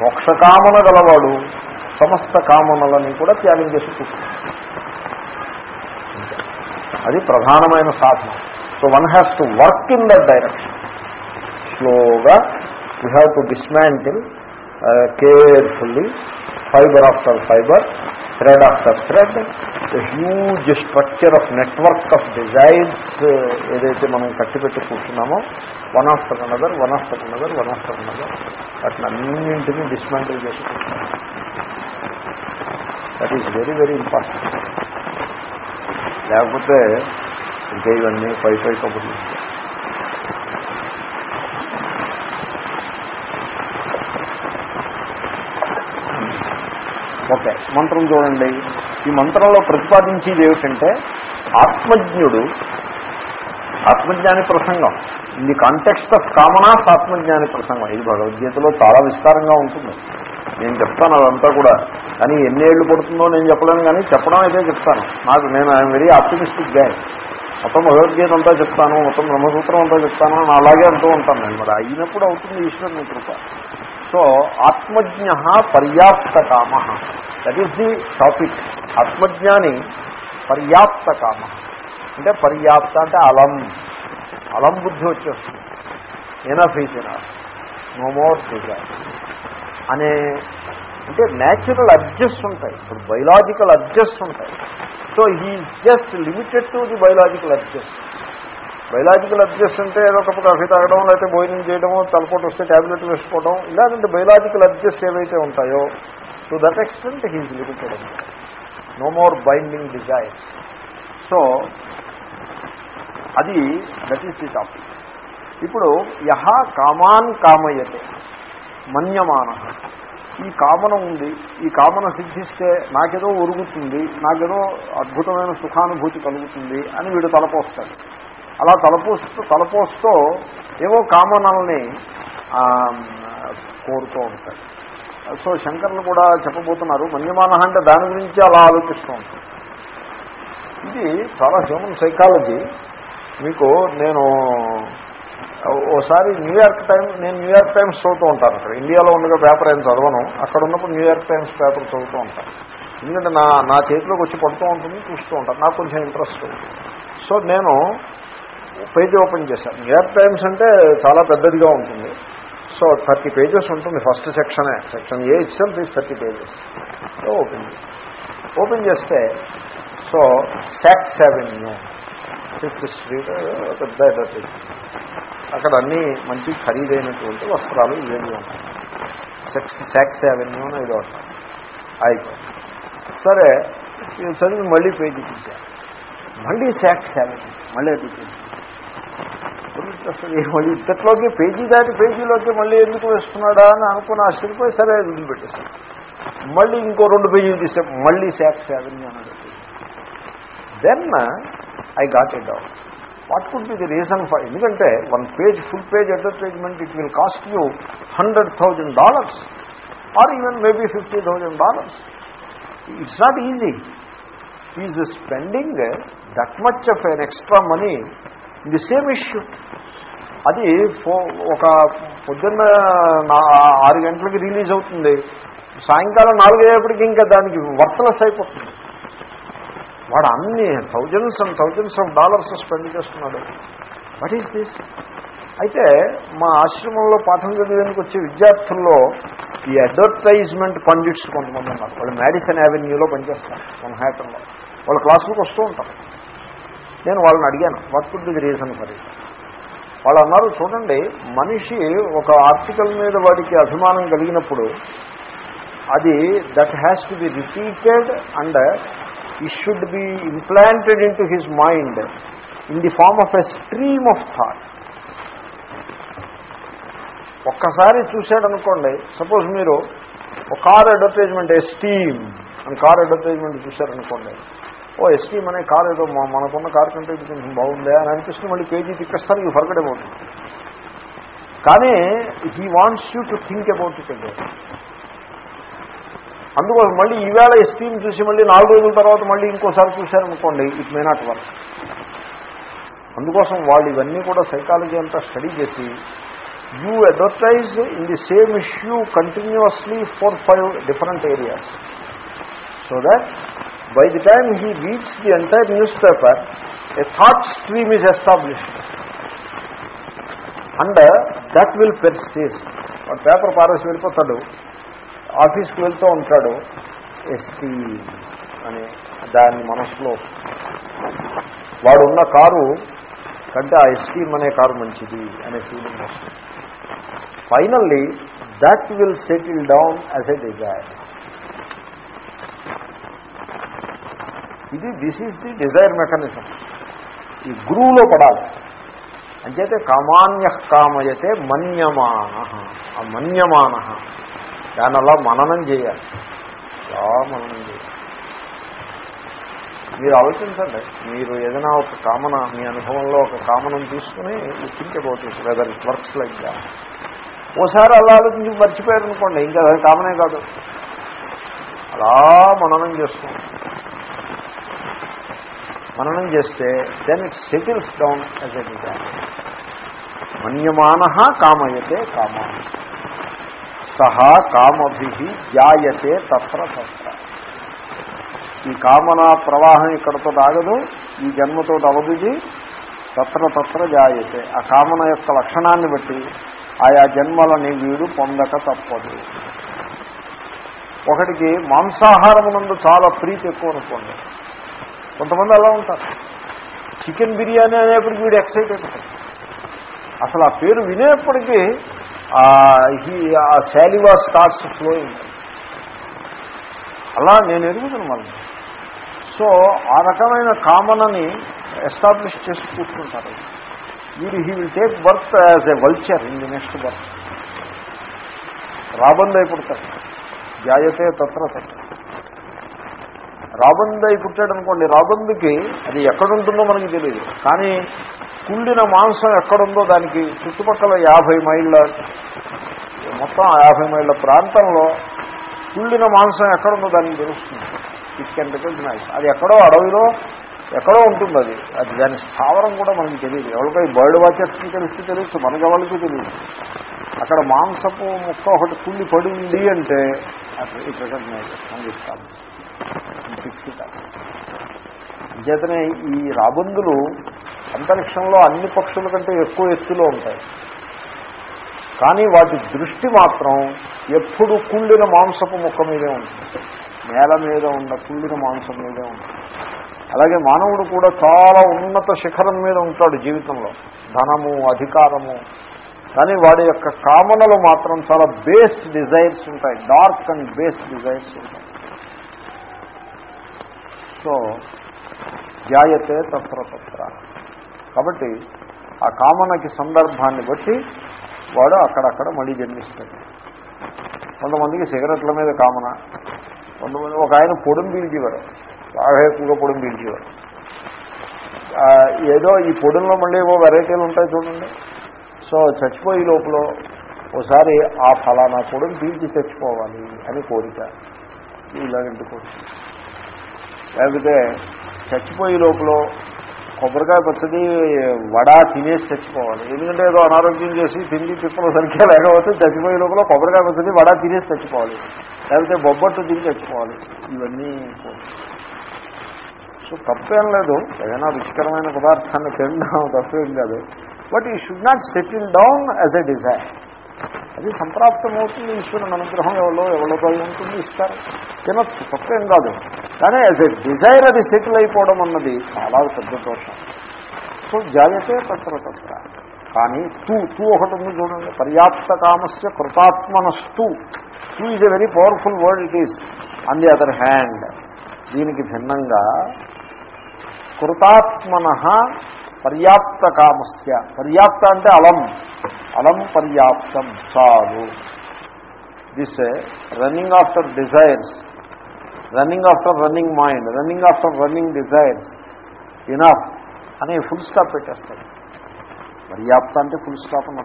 మోక్షకామన గలవాడు సమస్త కామనలని కూడా త్యాగం చేసి అది ప్రధానమైన సాధన. So one has to work in that direction స్లోగా you have to dismantle carefully fiber after fiber thread after thread huge structure of network of designs ఏదైతే మనం కట్టిపెట్టి కూర్చున్నామో one after another one after another one after another వాటిని అన్నింటినీ డిస్మాంటిల్ చేసి కూర్చున్నాం. That is very very important లేకపోతే ఇంకా ఇవన్నీ పై పై కబుర్లు ఓకే మంత్రం చూడండి. ఈ మంత్రంలో ప్రతిపాదించేది ఏమిటంటే ఆత్మజ్ఞుడు ఆత్మజ్ఞాని ప్రసంగం. ఇది కాంటెక్స్ట్ ఆఫ్ కామనాస్ ఆత్మజ్ఞాని ప్రసంగం. ఇది భగవద్గీతలో చాలా విస్తారంగా ఉంటుంది. నేను చెప్తాను అదంతా కూడా. కానీ ఎన్ని ఏళ్ళు పడుతుందో నేను చెప్పలేను కానీ చెప్పడం అయితే చెప్తాను. నాకు నేను ఐఎమ్ వెరీ ఆప్టిమిస్టిక్గా మొత్తం భగవద్గీత అంతా చెప్తాను మొత్తం బ్రహ్మసూత్రం అంతా చెప్తాను అలాగే అంటూ ఉంటాను నేను. మరి అయినప్పుడు అవుతుంది ఈశ్వరుని కృప. సో ఆత్మజ్ఞ పర్యాప్త కామ దట్ ఈస్ ది టాపిక్ ఆత్మజ్ఞాని పర్యాప్త కామ అంటే పర్యాప్త అంటే అలం. అలం బుద్ధి వచ్చేస్తుంది. Enough is enough no more desire అనే అంటే న్యాచురల్ అడ్జస్ట్ ఉంటాయి. ఇప్పుడు బయలాజికల్ అడ్జస్ట్ ఉంటాయి. So he is just limited to the biological adjust biological adjust అంటే ఏదో ఒక కాఫీ తాగడం లేకపోతే భోజనం చేయడము తలపోటు వస్తే ట్యాబ్లెట్ వేసుకోవడం ఇలాంటి బయలాజికల్ అడ్జస్ట్ ఏవైతే ఉంటాయో to that extent he's limited no more binding desires so అది దట్ ఈస్ ది టాపిక్ ఇప్పుడు యహ కామాన్ కామయతే మన్యమాన. ఈ కామన ఉంది. ఈ కామన సిద్ధిస్తే నాకేదో ఒరుగుతుంది నాకేదో అద్భుతమైన సుఖానుభూతి కలుగుతుంది అని వీడు తలపోస్తాడు. అలా తలపోస్తూ తలపోస్తూ ఏవో కామనల్ని కోరుతూ ఉంటాడు. సో శంకర్లు కూడా చెప్పబోతున్నారు మన్యమాన అంటే దాని గురించి అలా ఆలోచిస్తూ ఉంటాడు ఇది చాలా హ్యూమన్ సైకాలజీ మీకు నేను ఓసారి న్యూయార్క్ టైమ్స్ నేను న్యూయార్క్ టైమ్స్ చదువుతూ ఉంటాను అక్కడ. ఇండియాలో ఉండగా పేపర్ ఏం చదవను అక్కడ ఉన్నప్పుడు న్యూయార్క్ టైమ్స్ పేపర్ చదువుతూ ఉంటాను. ఎందుకంటే నా నా చేతిలోకి వచ్చి పడుతూ ఉంటుంది చూస్తూ ఉంటాను. నాకు కొంచెం ఇంట్రెస్ట్ సో నేను పేజీ ఓపెన్ చేశాను న్యూయార్క్ టైమ్స్ అంటే చాలా పెద్దదిగా ఉంటుంది. సో థర్టీ పేజెస్ ఉంటుంది ఫస్ట్ సెక్షనే సెక్షన్ ఏ ఇచ్చాం please thirty pages so open open చేస్తే so Saks Avenue Fifth Street పెద్ద అడ్వర్టైజ్ అక్కడ అన్ని మంచి ఖరీదైనటువంటి వస్త్రాలు ఇవేవి ఉంటాయి. సెక్స్ సాక్స్ అవెన్యూ అని ఇది ఉంటాయి అయిపోయింది. సరే చదివి మళ్ళీ పేజీ తీశాను మళ్ళీ సాక్స్ అవెన్యూ మళ్ళీ అది అసలు మళ్ళీ ఇంతట్లోకి పేజీ దాటి పేజీలోకి మళ్ళీ ఎందుకు వేస్తున్నాడా అని అనుకుని ఆశ్చర్యపోయి సరే వదిలిపెట్టేశాను. మళ్ళీ ఇంకో రెండు పేజీలు తీసే మళ్ళీ సాక్స్ అవెన్యూ అన్నది then I got it down what could be the reason for ఎందుకంటే one page full page advertisement it will cost you hundred thousand dollars or even maybe fifty thousand dollars it's not easy is spending that much of an extra money the same issue అది ఒక పొద్దున్న ఆరు గంటలకి రిలీజ్ అవుతుంది. సాయంకాలం నాలుగయ్యేపటికి ఇంకా దానికి వర్త్లెస్ అయిపోతుంది. వాడు అన్ని thousands and thousands of dollars spend చేస్తున్నాడు. వాట్ ఈస్ దిస్ అయితే మా ఆశ్రమంలో పాఠం చదివేందుకు వచ్చే విద్యార్థుల్లో ఈ అడ్వర్టైజ్మెంట్ పండిట్స్ కొంతమంది ఉన్నారు. వాళ్ళు మ్యాడిసన్ యావెన్యూలో పనిచేస్తారు మన హ్యాటర్లో వాళ్ళ క్లాసులకు వస్తూ ఉంటారు. నేను వాళ్ళని అడిగాను what could be the reason for it వాళ్ళు అన్నారు చూడండి మనిషి ఒక ఆర్టికల్ మీద వాడికి అభిమానం కలిగినప్పుడు అది that has to be repeated and ఈ should be implanted into his mind in the form of a stream of thought ఒక్కసారి చూశాడనుకోండి సపోజ్ మీరు ఒక కార్ అడ్వర్టైజ్మెంట్ ఎస్టీమ్ అని కార్ అడ్వర్టైజ్మెంట్ చూశారనుకోండి ఓ ఎస్టీమ్ అనే కార్ ఏదో మనకున్న కార్ కంటే ఇది కొంచెం బాగుందే అని అనిపిస్తుంది. మళ్ళీ కేజీ తిప్పేస్తారు ఇవి ఫర్గడ్ అబౌట్ కానీ he wants you to think about it again అందుకోసం మళ్ళీ ఈవేళ ఎస్టీని చూసి మళ్ళీ నాలుగు రోజుల తర్వాత మళ్ళీ ఇంకోసారి చూశారనుకోండి ఇట్ మే నాట్ వర్క్ అందుకోసం వాళ్ళు ఇవన్నీ కూడా సైకాలజీ అంతా స్టడీ చేసి you advertise in the same issue continuously four five different areas so that by the time he reads the entire newspaper a thought stream is established and that will persist వాడు పేపర్ పారేసి వెళ్ళిపోతాడు. ఆఫీస్కి వెళ్తూ ఉంటాడు. ఎస్టీ అని దాని మనసులో. వాడు ఉన్న కారు కంటే ఆ ఎస్టీమ్ అనే కారు మంచిది అనే ఫీలింగ్ వస్తుంది. Finally that will settle down as a desire ఇది this is the desire mechanism ఈ గురువులో పడాలి. అంచేతే కామాన్య కామయతే మన్యమాన. ఆ మన్యమాన. దాని అలా మననం చేయాలి. అలా మననం చేయాలి. మీరు ఆలోచించండి. మీరు ఏదైనా ఒక కామన మీ అనుభవంలో ఒక కామనం తీసుకుని think about it whether it works like that ఓసారి అలా ఆలోచించి మర్చిపోయారు అనుకోండి ఇంకా అది కామనే కాదు. అలా మననం చేసుకోండి. మననం చేస్తే then it settles down as a desire మన్యమాన కామయతే కామా సహా కామభి జాయతే తత్ర తత్ర. ఈ కామన ప్రవాహం ఇక్కడతో ఆగదు ఈ జన్మతో అవధిది తత్ర తత్ర జాయతే. ఆ కామన యొక్క లక్షణాన్ని బట్టి ఆయా జన్మలని వీడు పొందక తప్పదు. ఒకటికి మాంసాహారమునందు చాలా ప్రీతి ఎక్కువ అనుకోండి కొంతమంది అలా ఉంటారు. చికెన్ బిర్యానీ అనేప్పటికి వీడు ఎక్సైట్ అయిపోతాడు. అసలు ఆ పేరు వినేప్పటికీ ఆ హీ- ఆ శాలివా స్టార్ట్స్ ఫ్లోయింగ్. అలా నేను ఎదుగుతాను వాళ్ళని సో ఆ రకమైన కామనని ఎస్టాబ్లిష్ చేసి కూర్చుంటారు. వీడు he will take birth as a vulture in the next birth. రాబందై పుడతాడు జాయతే తత్ర తత్ర రాబందై పుట్టాడు అనుకోండి రాబందుకి అది ఎక్కడుంటుందో మనకి తెలియదు కానీ కుళ్ళిన మాంసం ఎక్కడుందో దానికి చుట్టుపక్కల యాభై మైళ్ళ మొత్తం యాభై మైళ్ళ ప్రాంతంలో కుళ్ళిన మాంసం ఎక్కడుందో దానికి తెలుస్తుంది. ఇట్ కెన్ రికగ్నైజ్ అది ఎక్కడో అడవిలో ఎక్కడో ఉంటుంది అది. అది దాని స్థావరం కూడా మనకి తెలియదు ఎవరికో ఈ బర్డ్ వాచర్స్కి తెలిస్తే తెలియచ్చు మనకి ఎవరికి తెలియదు అక్కడ మాంసపు ముక్క ఒకటి కుళ్ళి పడి ఉంది అంటే ఇట్ రికగ్నైజ్ అందిస్తాము ఫిక్స్ అంచేతనే ఈ రాబందులు అంతరిక్షంలో అన్ని పక్షుల కంటే ఎక్కువ ఎత్తులో ఉంటాయి. కానీ వాటి దృష్టి మాత్రం ఎప్పుడు కుళ్ళిన మాంసపు ముక్క మీదే ఉంటుంది. నేల మీద ఉన్న కుళ్ళిన మాంసం మీదే ఉంటుంది. అలాగే మానవుడు కూడా చాలా ఉన్నత శిఖరం మీద ఉంటాడు జీవితంలో. ధనము అధికారము. కానీ వాడి యొక్క కామనలు మాత్రం చాలా బేస్ డిజైర్స్ ఉంటాయి. డార్క్ అండ్ బేస్ డిజైర్స్ ఉంటాయి. సో జాయతే తత్ర తత్ర. కాబట్టి ఆ కామనకి సందర్భాన్ని బట్టి వాడు అక్కడక్కడ మళ్ళీ జన్మిస్తాడు. కొంతమందికి సిగరెట్ల మీద కామన కొంతమంది ఒక ఆయన పొడుం పీల్చేవారు బాగా ఎక్కువగా పొడుం పీల్చేవారు. ఏదో ఈ పొడుల్లో మళ్ళీ ఏవో వెరైటీలు ఉంటాయి చూడండి. సో చచ్చిపోయే లోపల ఒకసారి ఆ ఫలానా పొడుం పీల్చి చచ్చిపోవాలి అని కోరిక. ఇలాంటి కోరిక. లేకపోతే చచ్చిపోయే లోపల కొబ్బరికాయ పచ్చడి వడ తినేసి చచ్చిపోవాలి. ఎందుకంటే ఏదో అనారోగ్యం చేసి తిండి తిప్పలు సరిగ్గా లేకపోతే చచ్చిపోయే లోపల కొబ్బరికాయ పచ్చడి వడ తినేసి చచ్చిపోవాలి. లేకపోతే బొబ్బట్టు తిని చచ్చిపోవాలి. ఇవన్నీ సో తప్పేం లేదు. ఏదైనా రుచికరమైన పదార్థాన్ని తినడం తప్పేం కాదు. But he should not settle down as a desire. అది సంప్రాప్తమవుతుంది ఈశ్వరుని అనుగ్రహం ఎవరో ఎవరితో ఉంటుంది ఇస్తారు. తినొచ్చు తప్పేం కాదు. కానీ యాజ్ ఎ డిజైర్ అది సెటిల్ అయిపోవడం అన్నది చాలా పెద్ద దోషం. సో జాగ్రత్త తత్ర తత్ర. కానీ తూ తూ ఒకటి ఉంది చూడండి. పర్యాప్త కామస్య కృతాత్మనస్తు. Two is a very powerful word it is on the other hand దీనికి భిన్నంగా కృతాత్మన పర్యాప్త కామస్య పర్యాప్త అంటే అలం. అలం పర్యాప్తం. చాలు. This running after desires running after running mind running after running desires enough అని ఫుల్ స్టాప్ పెట్టేస్తాడు. పర్యాప్త అంటే ఫుల్ స్టాప్ అని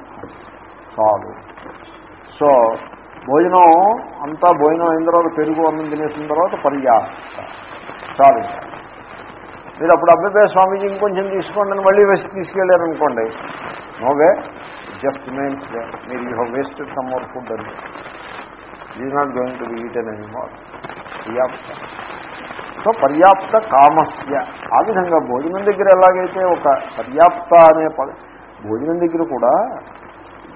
చాలు. సో భోజనం అంతా భోజనం అయిన తర్వాత పెరుగు అన్నం తినేసిన తర్వాత పర్యాప్త. చాలు. ఇంకా. మీరు అప్పుడు అబ్బాయి స్వామీజీ ఇంకొంచెం తీసుకోండి అని మళ్ళీ వేసి తీసుకెళ్ళారనుకోండి నోవే జస్ట్ మీన్స్ మీరు you have wasted some more food అని is not going to be eaten any more పర్యాప్త so పర్యాప్త కామస్య ఆ విధంగా భోజనం దగ్గర ఎలాగైతే ఒక పర్యాప్త అనే భోజనం దగ్గర కూడా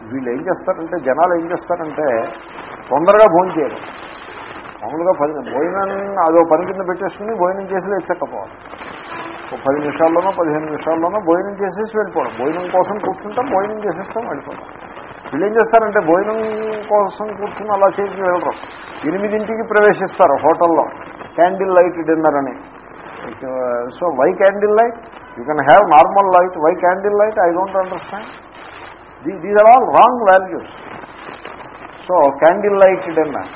వీళ్ళు ఏం చేస్తారంటే జనాలు ఏం చేస్తారంటే తొందరగా భోజనం చేయరు మామూలుగా పది భోజనం అదో పని కింద పెట్టేసుకుని భోజనం చేసి తెచ్చకపోవాలి ఒక పది నిమిషాల్లోనో పదిహేను నిమిషాల్లోనో భోజనం చేసేసి వెళ్ళిపోవడం. భోజనం కోసం కూర్చుంటాం భోజనం చేసేస్తాం వెళ్ళిపోవడం వీళ్ళు ఏం చేస్తారంటే భోజనం కోసం కూర్చుని అలా చేసి వెళ్ళరు. ఎనిమిదింటికి ప్రవేశిస్తారు హోటల్లో. క్యాండిల్ లైట్ డిన్నర్ అని. So why candle light you can have normal light why candle light I don't understand these are all wrong values so candle light dinner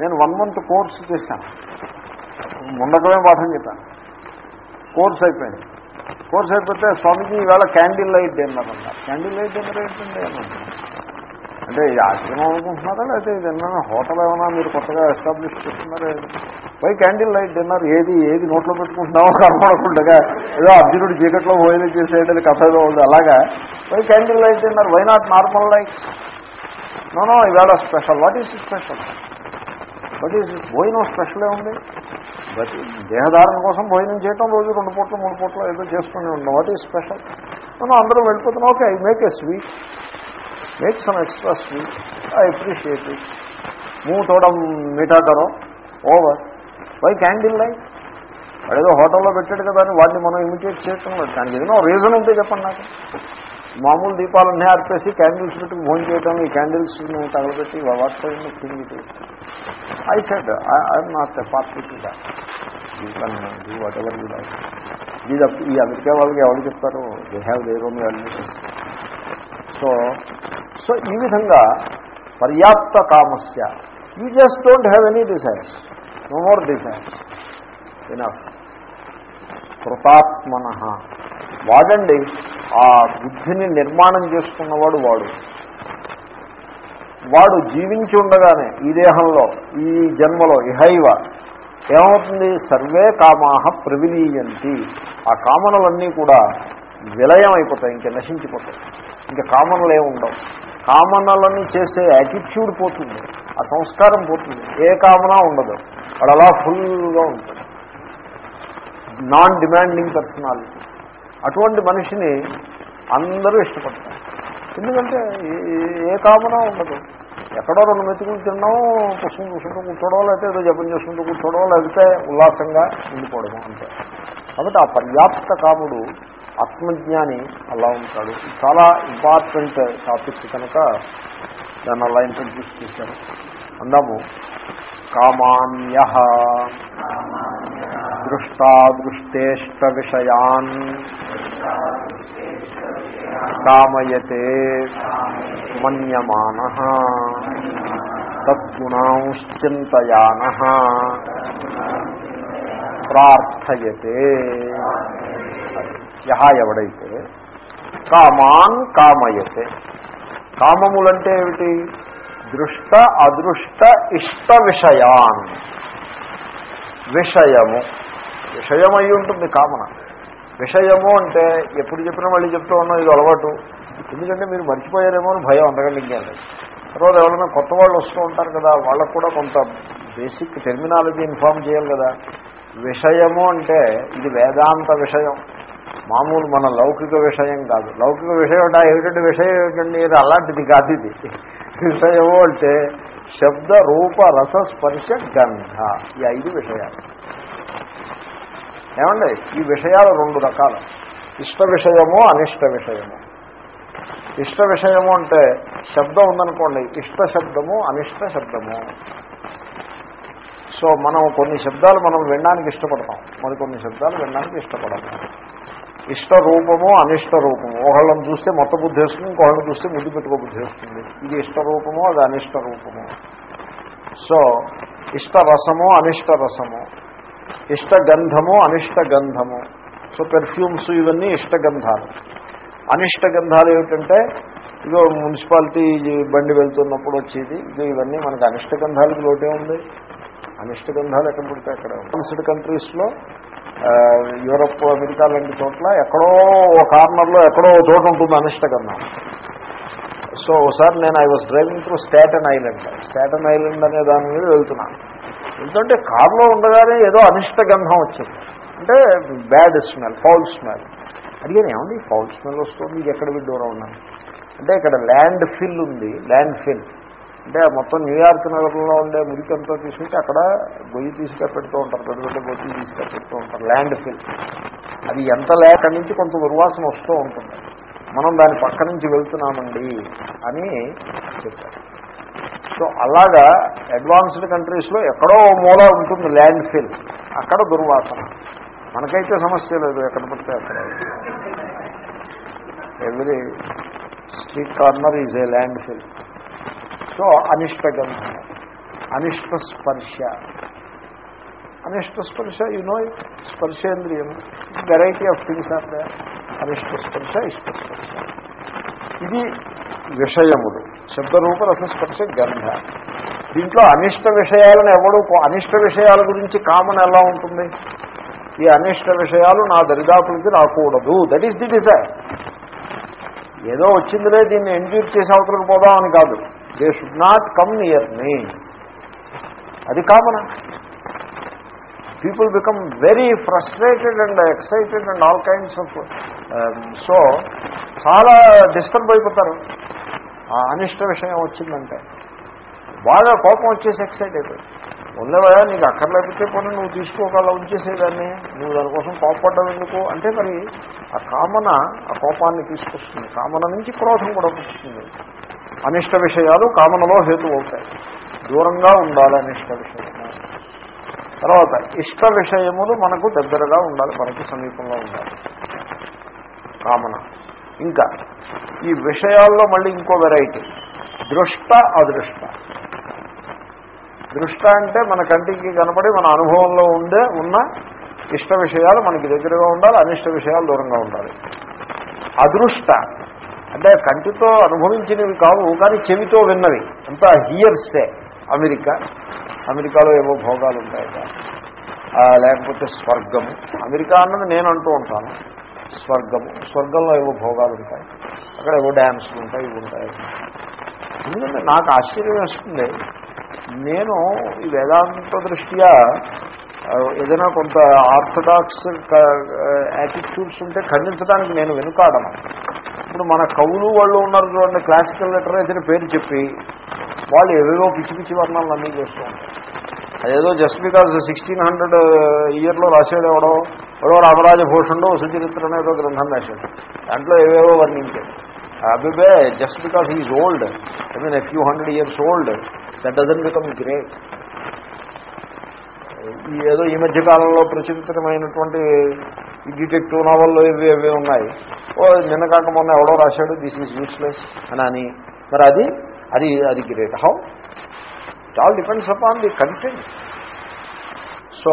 నేను వన్ మంత్ కోర్స్ చేశాను. ముందకమే పాఠం చెప్పాను. కోర్స్ అయిపోయింది. కోర్స్ అయిపోతే స్వామిజీ ఈవేళ candle light dinner candle light dinner ఏంటండి అన్నారు అంటే ఇది ఆశ్రమం అనుకుంటున్నారా? లేకపోతే ఇది ఏమన్నా హోటల్ ఏమైనా మీరు కొత్తగా ఎస్టాబ్లిష్ చేస్తున్నారా? పై క్యాండిల్ లైట్ డిన్నర్ ఏది ఏది నోట్లో పెట్టుకుంటున్నామో కనపడకుండా ఏదో అర్జునుడు చీకట్లో భోజనం చేసేటది కథ ఏదో ఉంది. అలాగా. పై candle light dinner why not normal lights no no ఇవాళ special what is special what is భోజనం స్పెషలే ఉంది. బట్ దేహధారణ కోసం భోజనం చేయటం రోజు రెండు పూట్లు మూడు పూట్లు ఏదో చేసుకుని ఉండడం వాట్ ఈజ్ స్పెషల్ మనం అందరం వెళ్ళిపోతున్నాం okay I make a sweet make some extra sweet I appreciate it move తోడం మీఠా ఓవర్ వై క్యాండిల్ లైట్ వాడేదో హోటల్లో పెట్టాడు కదా అని వాడిని మనం ఇమిటేట్ చేయటం లేదు. దానికి ఏదైనా రీజన్ ఉంటే చెప్పండి నాకు. మామూలు దీపాలన్నీ ఆర్పేసి క్యాండిల్స్ పెట్టుకు భోజనం చేయటం ఈ క్యాండిల్స్ తగలబెట్టి వాట్ తిరిగి it I said I'm not a party what you like ఇది ఈ అమెరికా వాళ్ళకి ఎవరు చెప్తారు they have their own values so so ఈ విధంగా పర్యాప్త కామస్య. You just don't have any desires no more desires enough కృతాత్మన. వాడండి. ఆ బుద్ధిని నిర్మాణం చేసుకున్నవాడు వాడు. వాడు జీవించి ఉండగానే ఈ దేహంలో ఈ జన్మలో ఇహైవ ఏమవుతుంది? సర్వే కామాహ ప్రవిలీయంతి. ఆ కామనలన్నీ కూడా విలయం అయిపోతాయి ఇంకా నశించిపోతాయి. ఇంకా కామనలు ఉండవు. కామనలని చేసే యాటిట్యూడ్ పోతుంది. ఆ సంస్కారం పోతుంది. ఏ కామన ఉండదు. వాడు అలా ఫుల్గా ఉంటుంది నాన్ డిమాండింగ్ పర్సనాలిటీ అటువంటి మనిషిని అందరూ ఇష్టపడతారు. ఎందుకంటే ఏ- కామన ఉండదు. ఎక్కడో రెండు మెతుకులు తినడం పుష్పం చూసుకుంటూ కూర్చోవడం లేకపోతే ఏదో జపం చేసుకుంటూ కూర్చోవడం లేకపోతే ఉల్లాసంగా ఉండిపోవడం అంతే. కాబట్టి ఆ పర్యాప్త కాముడు ఆత్మజ్ఞాని అలా ఉంటాడు. చాలా ఇంపార్టెంట్ టాపిక్ కనుక దాన్ని అలా ఇంట్రడ్యూస్ చేశారు. అందాము కామాన్య. దృష్టాదృష్టేష్ట విషయాన్. కామయతే. మన్యమాన. తద్గుణాంశ్చింతయాన. ప్రార్థయతే. యహ ఎవడైతే. కామాన్ కామయతే. కామములంటే ఏమిటి? దృష్ట అదృష్ట ఇష్ట విషయాన్. విషయము. విషయమై ఉంటుంది కామన. విషయము అంటే ఎప్పుడు చెప్పినా మళ్ళీ చెప్తూ ఉన్నాం ఇది అలవాటు. ఎందుకంటే మీరు మర్చిపోయారేమో అని భయం అంతకంటే ఇంకేం లేదు. తర్వాత ఎవరైనా కొత్త వాళ్ళు వస్తూ ఉంటారు కదా వాళ్ళకు కూడా కొంత బేసిక్ టెర్మినాలజీ ఇన్ఫార్మ్ చేయాలి కదా. విషయము అంటే ఇది వేదాంత విషయం. మామూలు మన లౌకిక విషయం కాదు. లౌకిక విషయం అంటే ఏమిటంటే విషయం ఏమిటండి? అలాంటిది కాదు ఇది. విషయము అంటే శబ్ద రూప రస స్పర్శ గంధ. ఈ ఐదు విషయాలు. ఏమండి? ఈ విషయాలు రెండు రకాలు. ఇష్ట విషయము అనిష్ట విషయము. ఇష్ట విషయము అంటే శబ్దం ఉందనుకోండి ఇష్ట శబ్దము అనిష్ట శబ్దము. సో మనం కొన్ని శబ్దాలు మనం వినడానికి ఇష్టపడతాం. మరి కొన్ని శబ్దాలు వినడానికి ఇష్టపడతాం ఇష్ట రూపము అనిష్ట రూపము ఒకళ్ళని చూస్తే మొత్త బుద్ధి వేస్తుంది ఇంకొకళ్ళని చూస్తే ముద్దు పెట్టుకో బుద్ధి వేస్తుంది ఇది ఇష్ట రూపము అది అనిష్ట రూపము సో ఇష్ట రసము అనిష్ట రసము ఇష్ట గంధము అనిష్ట గంధము సో పెర్ఫ్యూమ్స్ ఇవన్నీ ఇష్ట గంధాలు అనిష్ట గంధాలు ఏమిటంటే ఇదో మున్సిపాలిటీ బండి వెళ్తున్నప్పుడు వచ్చేది. ఇదో ఇవన్నీ మనకి అనిష్ట గంధాలకు లోటే ఉంది. అనిష్ట గంధాలు ఎక్కడ పుడితే అక్కడ కంట్రీస్లో యూరప్ అమెరికా లాంటి చోట్ల ఎక్కడో ఓ కార్నర్లో ఎక్కడో ఓ చోట ఉంటుంది అనిష్ట సో ఒకసారి నేను I was driving through Staten Island Staten Island అనే దాని మీద వెళ్తున్నాను ఎందుకంటే కారులో ఉండగానే ఏదో అనిష్ట గంధం వచ్చింది. అంటే బ్యాడ్ స్మెల్ ఫౌల్ స్మెల్ అడిగాను ఏమండి ఫౌల్ స్మెల్ వస్తుంది ఇది ఎక్కడ దూరం ఉన్నాను? అంటే ఇక్కడ ల్యాండ్ ఫిల్ ఉంది ల్యాండ్ ఫిల్ అంటే మొత్తం న్యూయార్క్ నగరంలో ఉండే మురికంతా తీసుకుంటే అక్కడ గొయ్యి తీసుకెపెడుతూ ఉంటారు పెద్ద పెద్ద గొయ్యి తీసుకెపెడుతూ ఉంటారు ల్యాండ్ ఫిల్ అది ఎంత లేక నుంచి కొంత దుర్వాసన వస్తూ ఉంటుంది. మనం దాని పక్క నుంచి వెళ్తున్నామండి అని చెప్పారు. సో అలాగా అడ్వాన్స్డ్ కంట్రీస్లో ఎక్కడో మూల ఉంటుంది ల్యాండ్ ఫిల్ అక్కడ దుర్వాసన. మనకైతే సమస్య లేదు ఎక్కడ పడితే అక్కడ. Every street corner is a landfill so అనిష్టగంధ అనిష్ట స్పర్శ. అనిష్ట స్పర్శ యు నో స్పర్శేంద్రియం. వెరైటీ ఆఫ్ థింగ్స్ ఆర్ అనిష్ట స్పర్శ ఇష్ట స్పర్శ. ఇది విషయములు. శబ్దరూప రసస్పర్శ గంధ. దీంట్లో అనిష్ట విషయాలను ఎవడు అనిష్ట విషయాల గురించి కామన్ ఎలా ఉంటుంది? ఈ అనిష్ట విషయాలు నా దరిదాపులకి రాకూడదు. దట్ ఈస్ ది డిజైర్ ఏదో వచ్చిందిలే దీన్ని ఎంజూర్ చేసి అవతలకు పోదామని కాదు. They should not come near me అది common. People become very frustrated and excited and all kinds of so చాలా డిస్టర్బ్ అయిపోతారు. ఆ అనిష్ట విషయం వచ్చిందంటే. బాగా కోపం వచ్చేసి ఎక్సైట్ అయిపోయి ఉండవయా నీకు అక్కర్లేకపోతే పోనీ నువ్వు తీసుకోగల ఉంచేసేదాన్ని. నువ్వు దానికోసం కోపపడ్డం ఎందుకు? అంటే మరి ఆ కామన ఆ కోపాన్ని తీసుకొస్తుంది. కామన నుంచి క్రోధం కూడా పుట్టుతుంది. అనిష్ట విషయాలు కామనలో హేతు అవుతాయి దూరంగా ఉండాలి అనిష్ట విషయము తర్వాత ఇష్ట విషయములు మనకు దగ్గరగా ఉండాలి మనకి సమీపంలో ఉండాలి. కామన. ఇంకా ఈ విషయాల్లో మళ్ళీ ఇంకో వెరైటీ. దృష్ట అదృష్ట. దృష్ట అంటే మన కంటికి కనపడి మన అనుభవంలో ఉండే ఉన్న ఇష్ట విషయాలు మనకి దగ్గరగా ఉండాలి అనిష్ట విషయాలు దూరంగా ఉండాలి. అదృష్ట. అంటే కంటితో అనుభవించినవి కావు కానీ చెవితో విన్నవి. అంతా హియర్సే. అమెరికా. అమెరికాలో ఏవో భోగాలు ఉంటాయి లేకపోతే స్వర్గము. అమెరికా అన్నది నేను అంటూ ఉంటాను. స్వర్గము. స్వర్గంలో ఏవో భోగాలు ఉంటాయి అక్కడ ఏవో డ్యాన్స్లు ఉంటాయి ఇవి ఉంటాయి ఎందుకంటే నాకు ఆశ్చర్యం వేస్తుంది. నేను ఈ వేదాంత దృష్ట్యా ఏదైనా కొంత ఆర్థడాక్స్ యాటిట్యూడ్స్ ఉంటే ఖండించడానికి నేను వెనుకాడను. ఇప్పుడు మన కవులు వాళ్ళు ఉన్నారు చూడండి క్లాసికల్ లిటరేచర్ పేరు చెప్పి వాళ్ళు ఏవేవో పిచ్చి పిచ్చి వర్ణాలు అన్నీ చేస్తూ ఉంటారు. అదేదో జస్ట్ బికాజ్ సిక్స్టీన్ హండ్రెడ్ ఇయర్లో రాసేది ఎవడో ఎవడో రామరాజభూషణుడు సుచరిత్ర ఏదో గ్రంథం రాశాడు. దాంట్లో ఏవేవో వర్ణించాడు. అభిబే just because హీఈ్ old I mean a few hundred years old that doesn't become great ఏదో ఈ మధ్య కాలంలో ప్రచురితమైనటువంటి డిటెక్టివ్ నవల్లో ఇవి ఇవి ఉన్నాయి. ఓ నిన్న కాక మొన్న ఎవడో రాశాడు దిస్ ఈజ్ యూస్లెస్ అని అని మరి అది? అది అది great how it all depends upon the content so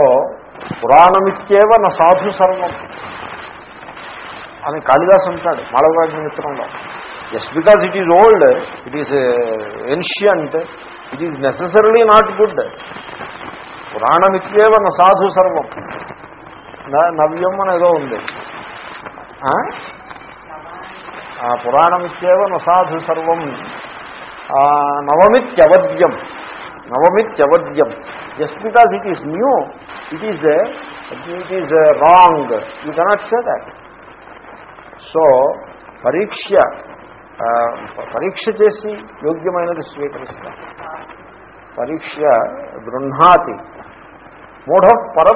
పురాణమిత్యేవ నా సాధు సర్వం అని కాళిదాస్ అంటాడు మాళవాడి మిత్రంలో. Just because it is old it is ancient it is necessarily not good పురాణమిత్యేవ నా సాధు సర్వం. నవ్యం అనేదో ఉంది. పురాణమిత్యేవ నా సాధు సర్వం. నవమిత్యవద్యం. నవమిత్యవద్యం. Just because it is new it is it is wrong you cannot say that so పరీక్ష పరీక్ష చేసి యోగ్యమైనది స్వీకరిస్తాం. పరీక్ష గృహాతి. మూఢ పర